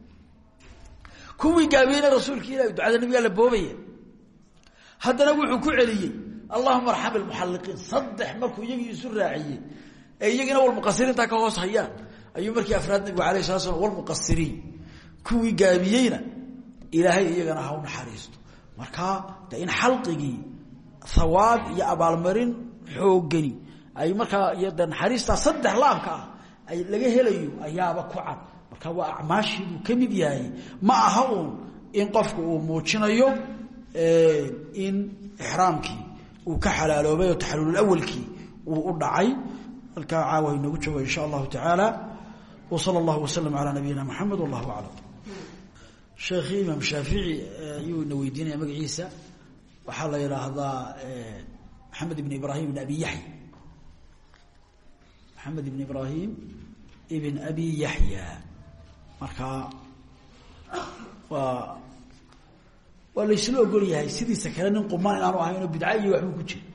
kuwii gaabiyeyna rasuulki ilahi ducada nabigaa la boobaya haddana wuxuu ku celiyey allahuma arxam almuxalliqiin saddex markuu iyagii isu raaciyey ee iyagiina walmuqasiriintaa ayuu markii afraad nabigu alayh sala slam walmuqasiriin kuwii gaabiyeyna ilaahay iyagana ha u naxariisto. Markaa de in xalqigii hawaab iyo abaalmarin xoogani ay markaa iyo de saddex laabka ah ay laga helayo ayaaba ku cad. Marka waa acmaashii buu yahay. Ma aha in qofku uu muujinayo in ixraamkii uu ka xalaaloobay oo taxalul awalkii uu u dhacay. Halkaa caawa inoogu jooga insha allahu tacaala wa sala allahu wasalam calaa nabiyina maxamed wallahu aclam sheekhii imaam shaafici ayuu ina weydiinaya magaciisa. Waxaa la yidhaahdaa maxamed ibn ibrahim ibn abi yaxya maxamed ibn ibrahim ibn abi yaxya markaa waa waa laysla ogol yahay sidiisa kale nin quman inaanu ahayn oo bidca iyo waxbuu ku jira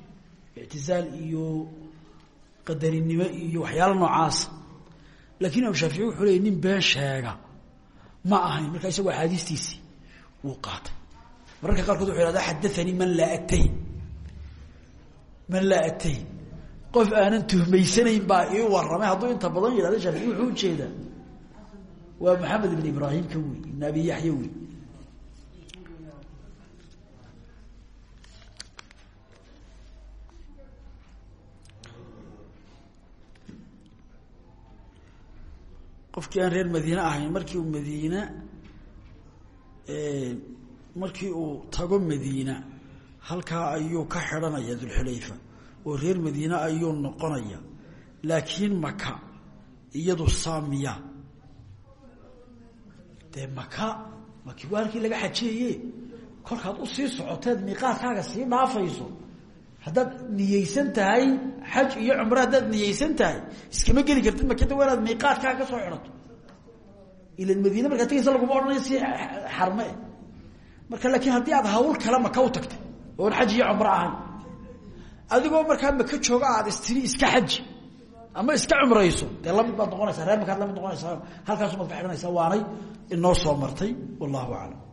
ictizaal iyo qadarinimo iyo waxyaalo noocaasa laakiin imaam shaafici wuxuu leeyay nin been sheega ma ahayn. Markaa isagoo axaadiistiisii wuu qaatay. Mararka qaarkood wuxu ihahda xadaanii man laa atay man laa atay qof aanan tuhmaysanayn baa ii waramay hadduu inta badan yidhahdo shaafici wuxuu u jeedaa waa maxamed ibn ibraahim ka wey ibn abi qofkii aan reer madiine ahayn markii uu madiina markii uu tago madiina halkaa ayuu ka xidhanaya dulxulayfa. Oo reer madiine ayuu noqonaya. Laakiin maka iyadu saamiya. Dee maka maki waa halkii laga xajiyaye kolkaad u sii socoteed miiqaadkaaga sii dhaafayso haddaad niyeysan tahay xaj iyo cumre haddaad niyeysan tahay iskama geli kartid makada waa inaad miiqaadkaaga ka soo xidhato ila madiine markaa tegaysa laguma odhanayo si xarme marka laakiin haddii aad hawl kale maka u tagtay oon xaj iyo cumro ahayn adigoo markaa maka jooga aad istiri iska xaji ama iska cumrayso dee baad noqonaysaa reer makaad la mid noqonaysaa halkaasumaad ka xidhanaysaa waanay inoo soo martay wallahu aclam